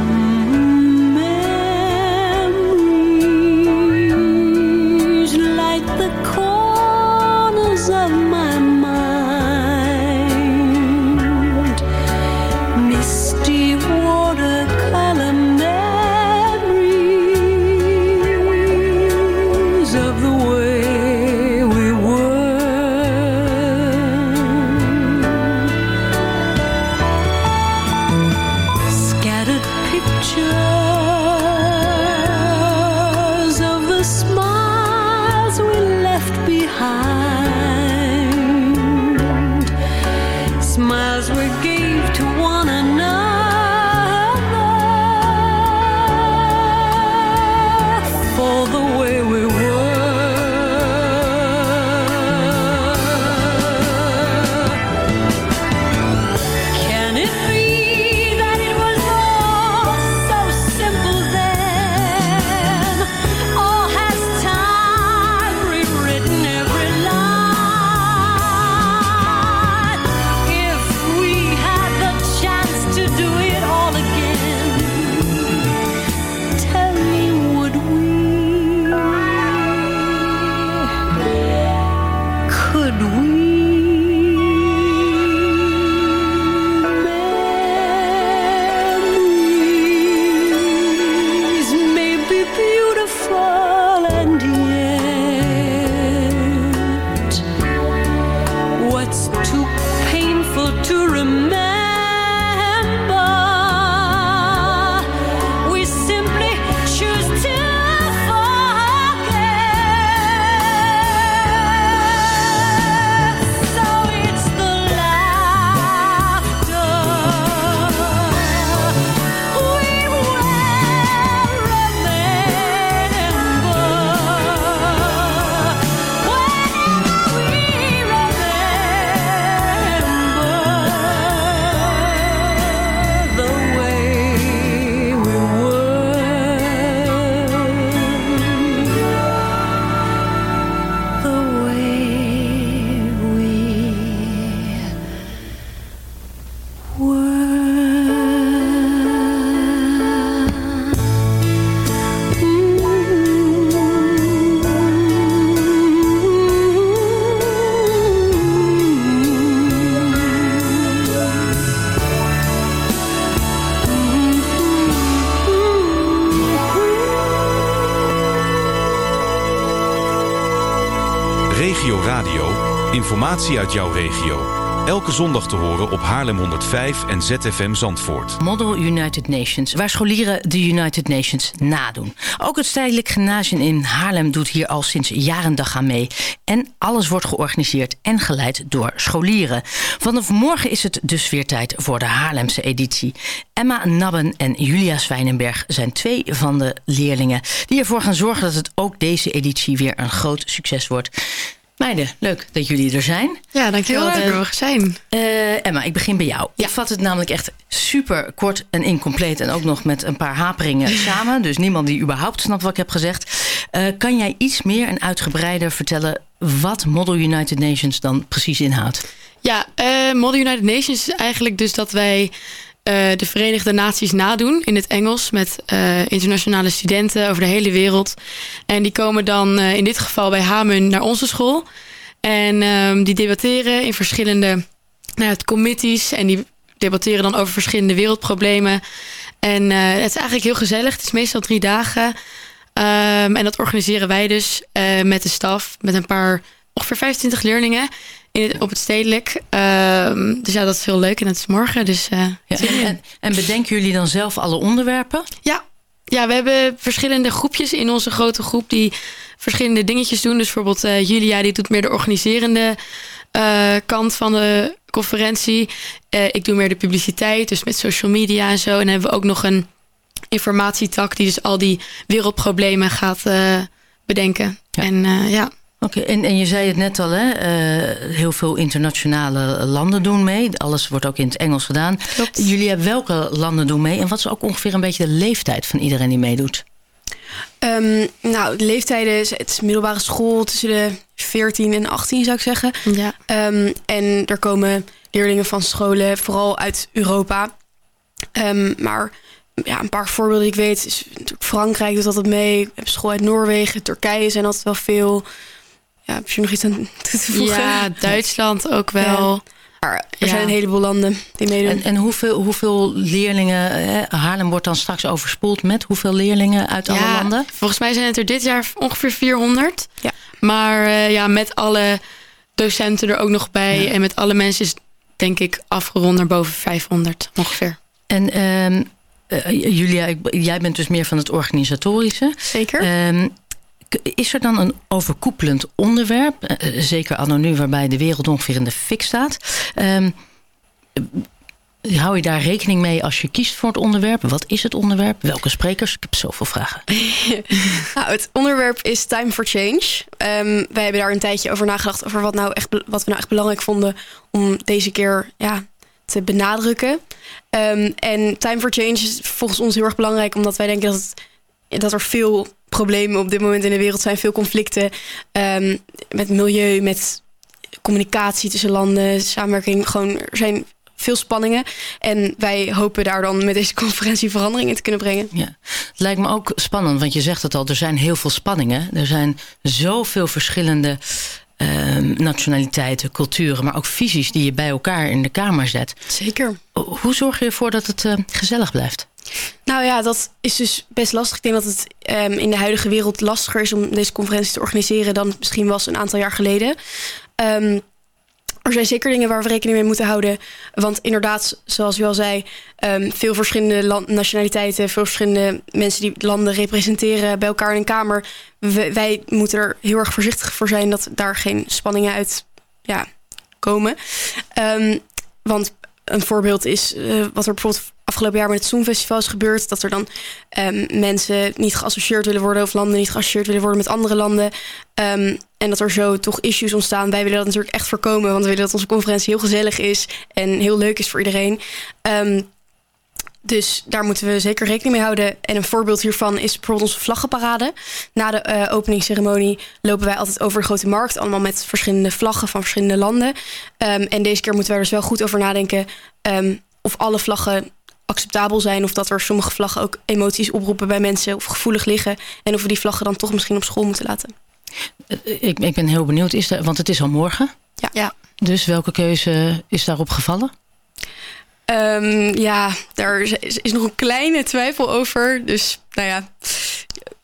Jouw regio. Elke zondag te horen op Haarlem 105 en ZFM Zandvoort. Model United Nations, waar scholieren de United Nations nadoen. Ook het Stedelijk Gymnasium in Haarlem doet hier al sinds jaren dag aan mee. En alles wordt georganiseerd en geleid door scholieren. Vanaf morgen is het dus weer tijd voor de Haarlemse editie. Emma Nabben en Julia Zwijnenberg zijn twee van de leerlingen... die ervoor gaan zorgen dat het ook deze editie weer een groot succes wordt. Meiden, leuk dat jullie er zijn. Ja, dankjewel dat we er zijn. Uh, Emma, ik begin bij jou. Ik vat het namelijk echt super kort en incompleet... en ook nog met een paar haperingen <laughs> samen. Dus niemand die überhaupt snapt wat ik heb gezegd. Uh, kan jij iets meer en uitgebreider vertellen... wat Model United Nations dan precies inhoudt? Ja, uh, Model United Nations is eigenlijk dus dat wij... Uh, de Verenigde Naties nadoen in het Engels met uh, internationale studenten over de hele wereld. En die komen dan uh, in dit geval bij Hamun naar onze school. En um, die debatteren in verschillende nou, committees en die debatteren dan over verschillende wereldproblemen. En het is eigenlijk heel gezellig. Het is meestal drie dagen. Um, en dat organiseren wij dus met de staf, met een paar, ongeveer 25 leerlingen in het, op het stedelijk. Uh, dus ja, dat is heel leuk en het is morgen. Dus, uh, ja, en, en, bedenken jullie dan zelf alle onderwerpen? Ja. ja, we hebben verschillende groepjes in onze grote groep die verschillende dingetjes doen. Dus bijvoorbeeld uh, Julia die doet meer de organiserende uh, kant van de conferentie. ik doe meer de publiciteit, dus met social media en zo. En dan hebben we ook nog een informatietak die dus al die wereldproblemen gaat bedenken. Ja. En ja... Oké, okay, en, en je zei het net al, hè? Uh, heel veel internationale landen doen mee. Alles wordt ook in het Engels gedaan. Klopt. Jullie hebben welke landen doen mee? En wat is ook ongeveer een beetje de leeftijd van iedereen die meedoet? Um, nou, de leeftijden is het is middelbare school tussen de 14 en 18 zou ik zeggen. Ja. Um, en er komen leerlingen van scholen, vooral uit Europa. Um, maar ja, een paar voorbeelden die ik weet is Frankrijk doet altijd mee. Ik heb school uit Noorwegen, Turkije zijn altijd wel veel. Ja, heb je nog iets aan toe te voegen? Ja, Duitsland ook wel. Ja. Maar er Ja. zijn een heleboel landen die meedoen. En, en hoeveel, hoeveel leerlingen... Hè, Haarlem wordt dan straks overspoeld met hoeveel leerlingen uit alle landen? Volgens mij zijn het er dit jaar ongeveer 400. Ja. Maar uh, ja, met alle docenten er ook nog bij. Ja. En met alle mensen is denk ik afgerond naar boven 500 ongeveer. En um, uh, Julia, ik, jij bent dus meer van het organisatorische. Zeker. Um, is er dan een overkoepelend onderwerp, uh, zeker anno nu waarbij de wereld ongeveer in de fik staat? Um, hou je daar rekening mee als je kiest voor het onderwerp? Wat is het onderwerp? Welke sprekers? Ik heb zoveel vragen. <laughs> nou, het onderwerp is Time for Change. Um, wij hebben daar een tijdje over nagedacht over wat, nou echt, wat we nou echt belangrijk vonden om deze keer ja, te benadrukken. Um, en Time for Change is volgens ons heel erg belangrijk, omdat wij denken dat, dat er veel problemen op dit moment in de wereld zijn, veel conflicten um, met milieu, met communicatie tussen landen, samenwerking. Gewoon, er zijn veel spanningen. En wij hopen daar dan met deze conferentie verandering in te kunnen brengen. Ja. Het lijkt me ook spannend, want je zegt het al, er zijn heel veel spanningen. Er zijn zoveel verschillende uh, nationaliteiten, culturen, maar ook visies die je bij elkaar in de kamer zet. Zeker. Hoe zorg je ervoor dat het uh, gezellig blijft? Nou ja, dat is dus best lastig. Ik denk dat het um, in de huidige wereld lastiger is om deze conferentie te organiseren dan het misschien was een aantal jaar geleden. Um, er zijn zeker dingen waar we rekening mee moeten houden. Want inderdaad, zoals u al zei, um, veel verschillende land, nationaliteiten, veel verschillende mensen die landen representeren bij elkaar in een kamer. Wij moeten er heel erg voorzichtig voor zijn dat daar geen spanningen uit ja, komen. Want een voorbeeld is uh, wat er bijvoorbeeld afgelopen jaar met het Songfestival is gebeurd. Dat er dan um, mensen niet geassocieerd willen worden of landen niet geassocieerd willen worden met andere landen. Um, en dat er zo toch issues ontstaan. Wij willen dat natuurlijk echt voorkomen, want we willen dat onze conferentie heel gezellig is en heel leuk is voor iedereen. Um, dus daar moeten we zeker rekening mee houden. En een voorbeeld hiervan is bijvoorbeeld onze vlaggenparade. Na de uh, openingsceremonie lopen wij altijd over de grote markt. Allemaal met verschillende vlaggen van verschillende landen. Um, en deze keer moeten wij er dus wel goed over nadenken... Um, of alle vlaggen acceptabel zijn... of dat er sommige vlaggen ook emoties oproepen bij mensen... of gevoelig liggen. En of we die vlaggen dan toch misschien op school moeten laten. Ik, ik ben heel benieuwd, is er, want het is al morgen. Ja. ja. Dus welke keuze is daarop gevallen? Um, ja, daar is, is, nog een kleine twijfel over. Dus nou ja,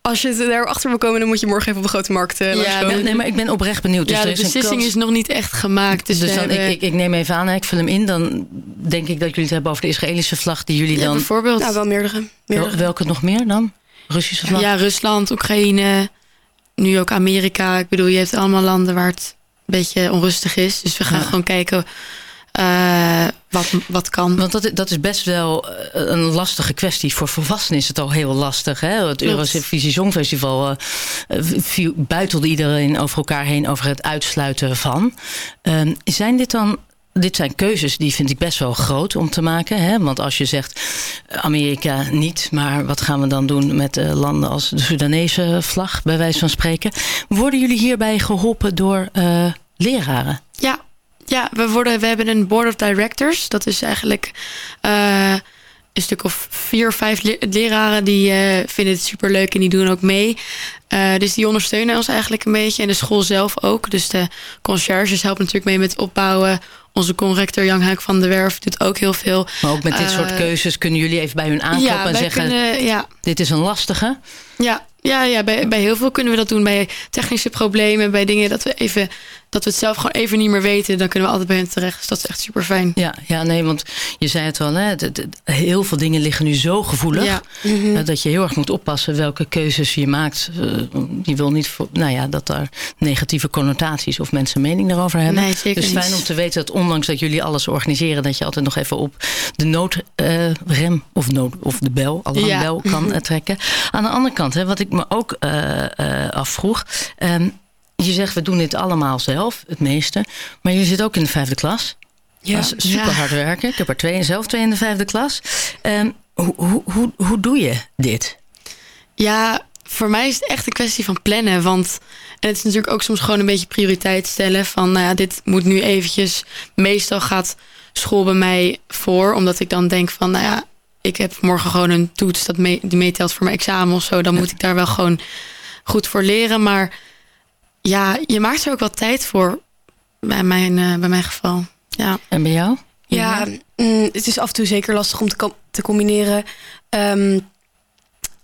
als je erachter wil komen, dan moet je morgen even op de grote markt uh, nee, nee, maar ik ben oprecht benieuwd. Dus ja, er de is beslissing is nog niet echt gemaakt. Dus, Dus dan, hebben- ik, ik, ik neem even aan, ik vul hem in. Dan denk ik dat jullie het hebben over de Israëlische vlag die jullie Ja, dan... bijvoorbeeld. Ja, wel meerdere. meerdere. Wel- welke nog meer dan? Russische vlag? Ja, Rusland, Oekraïne, nu ook Amerika. Ik bedoel, je hebt allemaal landen waar het een beetje onrustig is. Dus we gaan Ja. gewoon kijken eh, wat, wat kan. Want dat, dat is best wel eh, een lastige kwestie. Voor volwassenen is het al heel lastig. Hè? Het. Eurovisie Songfestival eh, viel, buitelde iedereen over elkaar heen over het uitsluiten van. Ehm, zijn dit dan. Dit zijn keuzes die vind ik best wel groot om te maken. Hè? Want als je zegt Amerika niet, maar wat gaan we dan doen met landen als de Soedanese vlag, bij wijze van spreken. Worden jullie hierbij geholpen door leraren? Ja we, worden, we hebben een board of directors. Dat is eigenlijk eh, een stuk of vier vijf le- leraren die eh, vinden het superleuk en die doen ook mee. Eh, dus die ondersteunen ons eigenlijk een beetje. En de school zelf ook. Dus de conciërges helpen natuurlijk mee met opbouwen. Onze conrector Jan Huik van der Werf doet ook heel veel. Maar ook met dit soort Eh, keuzes kunnen jullie even bij hun aankloppen ja, en zeggen: kunnen- ja. Dit is een lastige. Ja, ja, ja bij, bij heel veel kunnen we dat doen. Bij technische problemen, bij dingen dat we, even, dat we het zelf gewoon even niet meer weten. Dan kunnen we altijd bij hen terecht. Dus dat is echt super fijn. Ja, ja, nee, want je zei het al, hè, heel veel dingen liggen nu zo gevoelig. Ja. Mhm. eh, Dat je heel erg moet oppassen welke keuzes je maakt. Eh, Je wil niet voor, nou ja, dat er negatieve connotaties of mensen mening daarover hebben. Nee, zeker dus niet. fijn om te weten dat ondanks dat jullie alles organiseren, dat je altijd nog even op de noodrem of, nood, of de bel, alle Ja. bel kan eh, trekken. Aan de andere kant, hè, wat ik me ook eh, eh, afvroeg. ehm, je zegt, we doen dit allemaal zelf, het meeste. Maar je zit ook in de vijfde klas. Ja. Dat is super Ja. hard werken. Ik heb er twee, zelf twee in de vijfde klas. Ehm, hoe, hoe, hoe, hoe doe je dit? Ja, voor mij is het echt een kwestie van plannen. Want en het is natuurlijk ook soms gewoon een beetje prioriteit stellen. Van nou ja, dit moet nu eventjes. Meestal gaat school bij mij voor. Omdat ik dan denk van nou ja, ik heb morgen gewoon een toets dat mee, die meetelt voor mijn examen of zo. Dan moet ik daar wel gewoon goed voor leren. Maar ja, je maakt er ook wel tijd voor. Bij mijn, eh, bij mijn geval. Ja. En bij jou? Ja, mm, het is af en toe zeker lastig om te, com- te combineren. Ehm,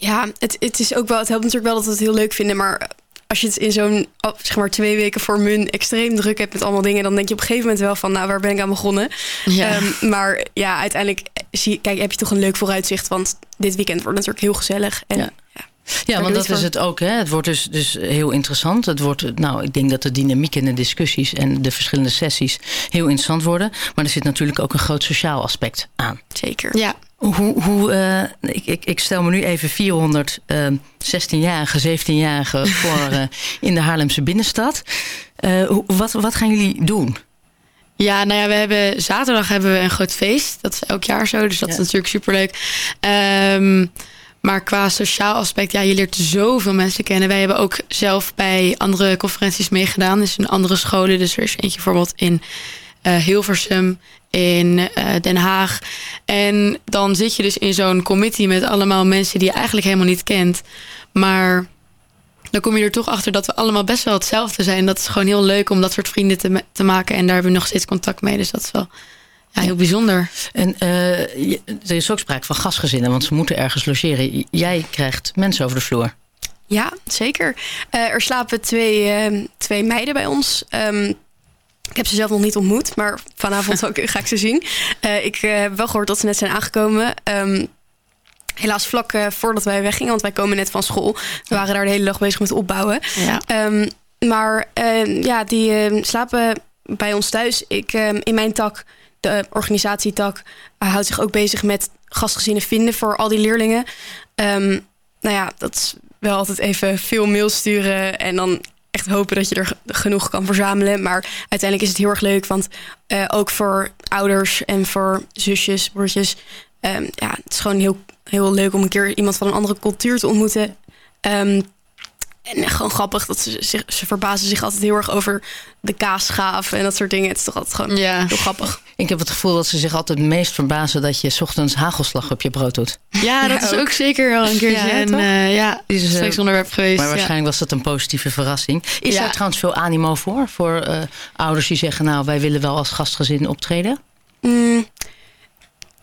ja, het, het is ook wel. Het helpt natuurlijk wel dat we het heel leuk vinden. Maar als je het in zo'n oh, zeg maar twee weken voor mun extreem druk hebt met allemaal dingen, dan denk je op een gegeven moment wel van, nou, waar ben ik aan begonnen? Ja. Ehm, maar ja, uiteindelijk zie, kijk, heb je toch een leuk vooruitzicht, want dit weekend wordt natuurlijk heel gezellig. En, ja. Ja, want dat is het het ook. Hè. Het wordt dus, dus heel interessant. Het wordt, nou, ik denk dat de dynamiek in de discussies en de verschillende sessies heel interessant worden. Maar er zit natuurlijk ook een groot sociaal aspect aan. Zeker. Ja. Hoe, hoe, eh, ik, ik, ik stel me nu even 400 eh, 16-jarige, 17-jarigen <laughs> voor eh, in de Haarlemse binnenstad. Eh, wat, wat gaan jullie doen? Ja, nou ja, we hebben zaterdag hebben we een groot feest. Dat is elk jaar zo, dus dat is natuurlijk superleuk. Ehm maar qua sociaal aspect, ja, je leert zoveel mensen kennen. Wij hebben ook zelf bij andere conferenties meegedaan. Dus in andere scholen. Dus er is eentje bijvoorbeeld in Hilversum, in eh, Den Haag. En dan zit je dus in zo'n committee met allemaal mensen die je eigenlijk helemaal niet kent. Maar dan kom je er toch achter dat we allemaal best wel hetzelfde zijn. Dat is gewoon heel leuk om dat soort vrienden te, te maken. En daar hebben we nog steeds contact mee. Dus dat is wel ja, heel bijzonder. En eh, er is ook sprake van gastgezinnen, want ze moeten ergens logeren. Jij krijgt mensen over de vloer. Ja, zeker. Eh, er slapen twee, twee meiden bij ons. Ehm, ik heb ze zelf nog niet ontmoet, maar vanavond <laughs> ga ik ze zien. Eh, ik eh, heb wel gehoord dat ze net zijn aangekomen. Ehm, helaas vlak eh, voordat wij weggingen, want wij komen net van school. We waren daar de hele dag bezig met opbouwen. Ja. Ehm, maar ja, die eh, slapen bij ons thuis. Ik, in mijn tak, de organisatietak, houdt zich ook bezig met gastgezinnen vinden voor al die leerlingen. Ehm, nou ja, dat is wel altijd even veel mails sturen en dan echt hopen dat je er genoeg kan verzamelen. Maar uiteindelijk is het heel erg leuk, want eh, ook voor ouders en voor zusjes, broertjes, ehm, ja, het is gewoon heel, heel leuk om een keer iemand van een andere cultuur te ontmoeten. Ehm, en gewoon grappig dat ze zich, ze verbazen zich altijd heel erg over de kaasschaaf en dat soort dingen. Het is toch altijd gewoon heel grappig. Ik heb het gevoel dat ze zich altijd het meest verbazen dat je 's ochtends hagelslag op je brood doet. Ja, dat is ook zeker wel een keertje Ja, een toch? eh, ja, Is, eh, gespreksonderwerp geweest. Maar ja. waarschijnlijk was dat een positieve verrassing. Is Ja. daar trouwens veel animo voor? Voor eh, ouders die zeggen, nou, wij willen wel als gastgezin optreden? Mm,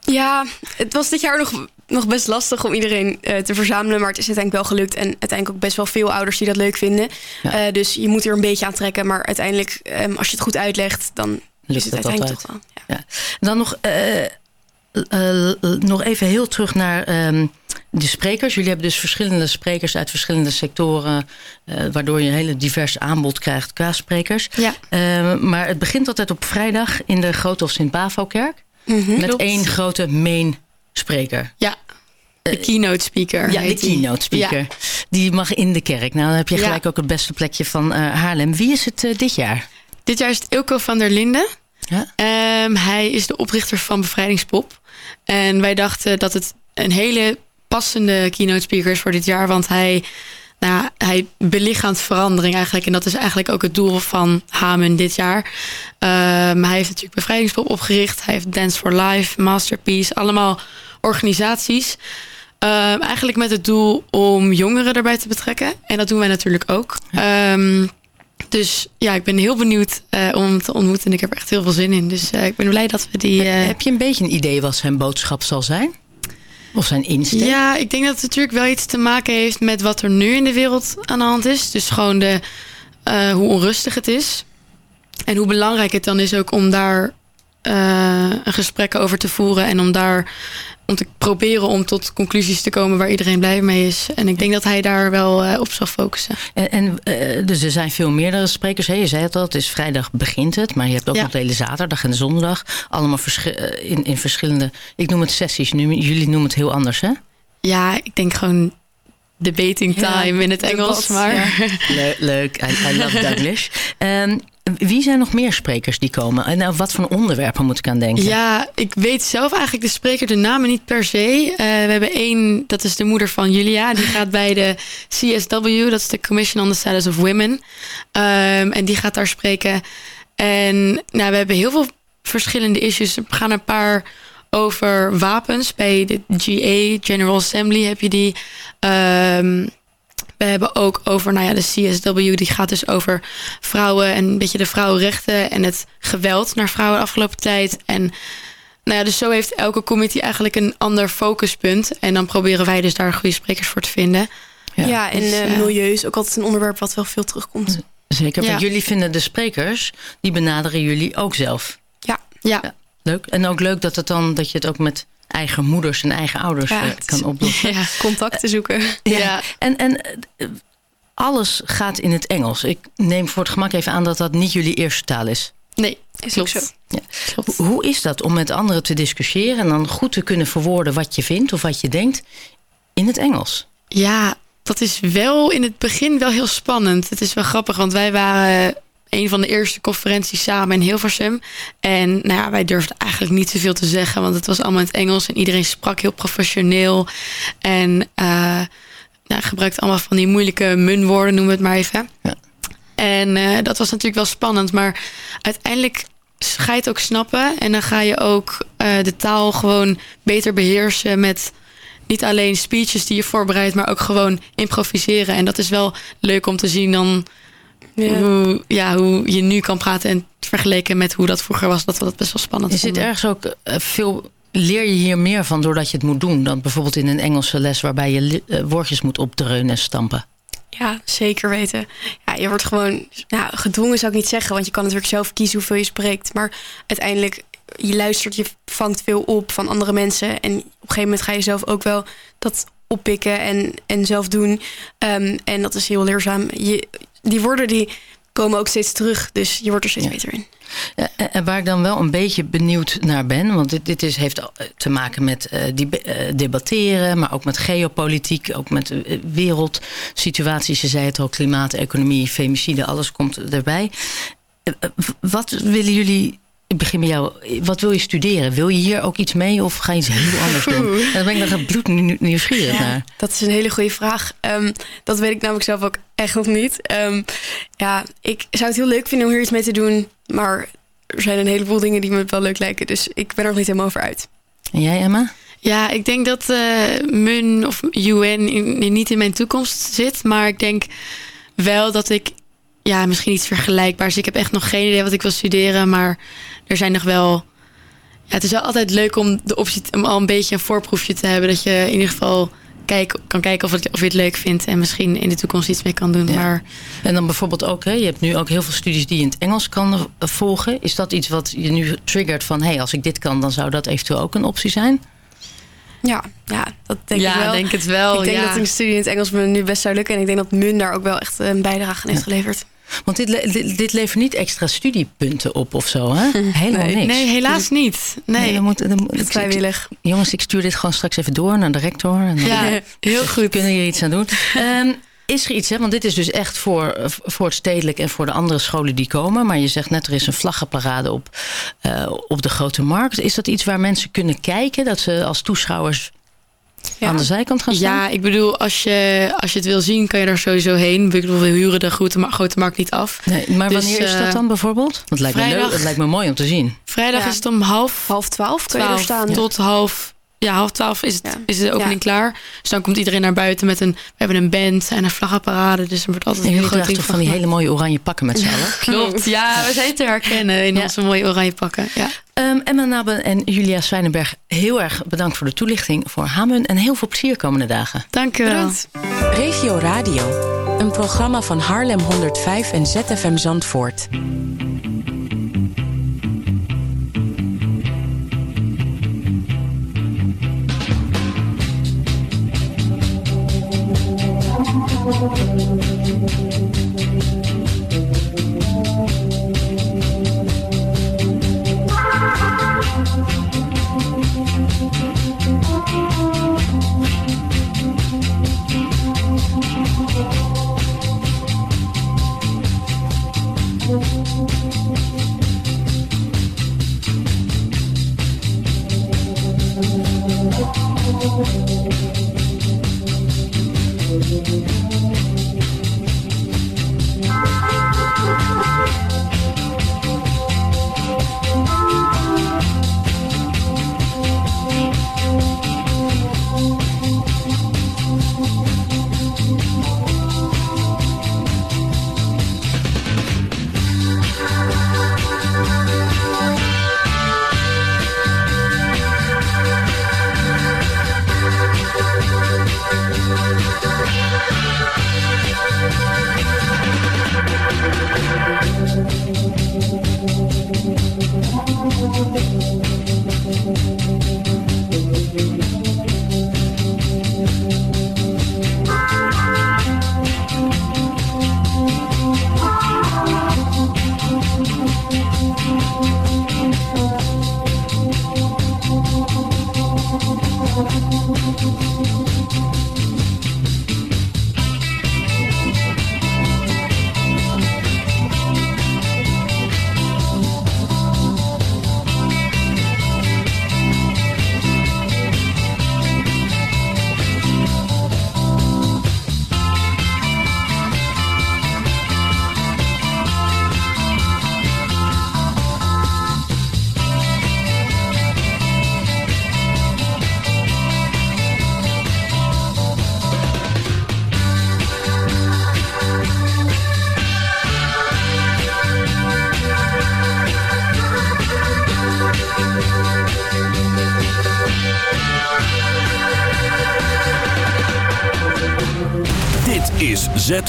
ja, het was dit jaar nog nog best lastig om iedereen eh, te verzamelen. Maar het is uiteindelijk wel gelukt. En uiteindelijk ook best wel veel ouders die dat leuk vinden. Eh, dus je moet er een beetje aan trekken. Maar uiteindelijk, ehm, als je het goed uitlegt, dan is Lukt het het uiteindelijk altijd. toch wel. Ja. Dan nog, eh, nog even heel terug naar ehm, de sprekers. Jullie hebben dus verschillende sprekers uit verschillende sectoren... waardoor je een hele divers aanbod krijgt qua sprekers. Ja. Eh, maar het begint altijd op vrijdag in de Grote of Sint-Bavo-kerk... met klopt. één grote main spreker. Ja, de keynote speaker. Ja, de keynote speaker. Ja. Die mag in de kerk. Nou, dan heb je Ja. gelijk ook het beste plekje van eh, Haarlem. Wie is het eh, dit jaar? Dit jaar is het Ilko van der Linden. Ja. Ehm, hij is de oprichter van Bevrijdingspop. En wij dachten dat het een hele passende keynote speaker is voor dit jaar. Want hij, nou, hij belichaamt verandering eigenlijk. En dat is eigenlijk ook het doel van Hamen dit jaar. Ehm, hij heeft natuurlijk Bevrijdingspop opgericht. Hij heeft Dance for Life, Masterpiece. Allemaal organisaties. Ehm, eigenlijk met het doel om jongeren erbij te betrekken. En dat doen wij natuurlijk ook. Ehm, dus ja, ik ben heel benieuwd eh, om te ontmoeten. En ik heb er echt heel veel zin in. Dus eh, ik ben blij dat we die... eh, Heb je een beetje een idee wat zijn boodschap zal zijn? Of zijn insteek? Ja, ik denk dat het natuurlijk wel iets te maken heeft met wat er nu in de wereld aan de hand is. Dus gewoon de, hoe onrustig het is. En hoe belangrijk het dan is ook om daar eh, een gesprek over te voeren. En om daar om te proberen om tot conclusies te komen waar iedereen blij mee is. En ik denk dat hij daar wel eh, op zal focussen. En, en eh, dus er zijn veel meerdere sprekers. Hè? Je zei het al, het is vrijdag begint het. Maar je hebt ook Ja. nog de hele zaterdag en de zondag. Allemaal eh, in, in verschillende... Ik noem het sessies. Nu, jullie noemen het heel anders, hè? Ja, ik denk gewoon debating Ja, time in het debat, Engels. Maar ja. Leuk, I, I love Douglas. <laughs> Ehm, wie zijn nog meer sprekers die komen? En nou, wat voor onderwerpen moet ik aan denken? Ja, ik weet zelf eigenlijk de spreker de namen niet per se. Eh, we hebben één, dat is de moeder van Julia. Die gaat bij de CSW, dat is de Commission on the Status of Women. Ehm, en die gaat daar spreken. En nou, we hebben heel veel verschillende issues. We gaan een paar over wapens. Bij de GA, General Assembly, heb je die. Ehm, we hebben ook over, nou ja, de CSW, die gaat dus over vrouwen en een beetje de vrouwenrechten en het geweld naar vrouwen de afgelopen tijd. En nou ja, dus zo heeft elke committee eigenlijk een ander focuspunt. En dan proberen wij dus daar goede sprekers voor te vinden. Ja. en Dus, eh, eh, milieu is ook altijd een onderwerp wat wel veel terugkomt. Zeker, Ja. want jullie vinden de sprekers, die benaderen jullie ook zelf. Ja. ja. Leuk. En ook leuk dat, het dan, dat je het ook met eigen moeders en eigen ouders Ja, eh, kan oplossen. <laughs> ja, contacten zoeken. Ja. En, en eh, alles gaat in het Engels. Ik neem voor het gemak even aan dat dat niet jullie eerste taal is. Nee, is ook zo. Ja. Ho- Hoe is dat om met anderen te discussiëren en dan goed te kunnen verwoorden wat je vindt of wat je denkt in het Engels? Ja, dat is wel in het begin wel heel spannend. Het is wel grappig, want wij waren een van de eerste conferenties samen in Hilversum. En nou ja, wij durfden eigenlijk niet zoveel te zeggen, want het was allemaal in het Engels en iedereen sprak heel professioneel. En eh nou, gebruikte allemaal van die moeilijke munwoorden, noemen we het maar even. En eh, dat was natuurlijk wel spannend, maar uiteindelijk ga je het ook snappen. En dan ga je ook eh, de taal gewoon beter beheersen met niet alleen speeches die je voorbereidt, maar ook gewoon improviseren. En dat is wel leuk om te zien dan Ja. Hoe, ja, hoe je nu kan praten en vergeleken met hoe dat vroeger was. Dat we dat best wel spannend Is vonden. ergens ook eh, veel. Leer je hier meer van doordat je het moet doen dan bijvoorbeeld in een Engelse les waarbij je eh, woordjes moet opdreunen en stampen? Ja, zeker weten. Ja, je wordt gewoon nou, gedwongen zou ik niet zeggen, want je kan natuurlijk zelf kiezen hoeveel je spreekt. Maar uiteindelijk, je luistert, je vangt veel op van andere mensen. En op een gegeven moment ga je zelf ook wel dat oppikken en, en zelf doen. Ehm, en dat is heel leerzaam. Je, die woorden die komen ook steeds terug, dus je wordt er steeds beter in. Ja, en- waar ik dan wel een beetje benieuwd naar ben, want dit, dit is, heeft te maken met eh, die, eh, debatteren, maar ook met geopolitiek, ook met eh, wereldsituaties. Je zei het al, klimaat, economie, femicide, alles komt erbij. Wat willen jullie, ik begin met jou, wat wil je studeren? Wil je hier ook iets mee of ga je iets heel anders doen? En dan ben ik nog bloed nieuw- nieuwsgierig Ja, naar. Dat is een hele goede vraag. Ehm, dat weet ik namelijk zelf ook echt nog niet. Ehm, ja, ik zou het heel leuk vinden om hier iets mee te doen. Maar er zijn een heleboel dingen die me wel leuk lijken. Dus ik ben er nog niet helemaal over uit. En jij Emma? Ja, ik denk dat eh MUN of UN in- in- niet in mijn toekomst zit. Maar ik denk wel dat ik ja, misschien iets vergelijkbaars. Ik heb echt nog geen idee wat ik wil studeren. Maar er zijn nog wel Ja, het is wel altijd leuk om de optie om al een beetje een voorproefje te hebben. Dat je in ieder geval kijk, kan kijken of, het, of je het leuk vindt. En misschien in de toekomst iets mee kan doen. Maar En dan bijvoorbeeld ook, hè, je hebt nu ook heel veel studies die je in het Engels kan eh, volgen. Is dat iets wat je nu triggert van, hé, hey, als ik dit kan, dan zou dat eventueel ook een optie zijn? ja, ja, dat denk Ja, ik wel. denk het wel, Ik denk ja. dat een studie in het Engels me nu best zou lukken. En ik denk dat MUN daar ook wel echt een bijdrage aan heeft geleverd. Want dit, le- dit, dit levert niet extra studiepunten op of zo, hè? Helemaal Nee, niks. nee, helaas niet. Nee, dan moet, dan, ik- vrijwillig. ik- jongens, ik stuur dit gewoon straks even door naar de rector. En dan Ja, <laughs> heel goed. Kunnen hier iets aan doen? Ehm, is er iets, hè? want dit is dus echt voor, voor het stedelijk en voor de andere scholen die komen. Maar je zegt net, er is een vlaggenparade op, eh, op de Grote Markt. Is dat iets waar mensen kunnen kijken? Dat ze als toeschouwers aan de zijkant gaan staan? Ja, ik bedoel, als je, als je het wil zien, kan je daar sowieso heen. Ik bedoel, we huren de grote, ma- grote markt niet af. Nee, maar Dus, wanneer is dat eh, dan bijvoorbeeld? Want het lijkt, me vrijdag- leuk, het lijkt me mooi om te zien. Vrijdag Ja. is het om half, Half twaalf kan je er twaalf staan. tot half... Ja, half twaalf is, het, is de opening Ja. klaar. Dus dan komt iedereen naar buiten met een... We hebben een band en een vlaggenparade. Dus er wordt altijd En een heel groot ding van die hele mooie oranje pakken met z'n allen? <laughs> Klopt, ja, <laughs> we zijn te herkennen in onze mooie oranje pakken. Ja. Ehm, Emma Nabben en Julia Zwijnenberg, heel erg bedankt voor de toelichting voor Hamun. En heel veel plezier komende dagen. Dank u wel. Regio Radio, een programma van Haarlem 105 en ZFM Zandvoort.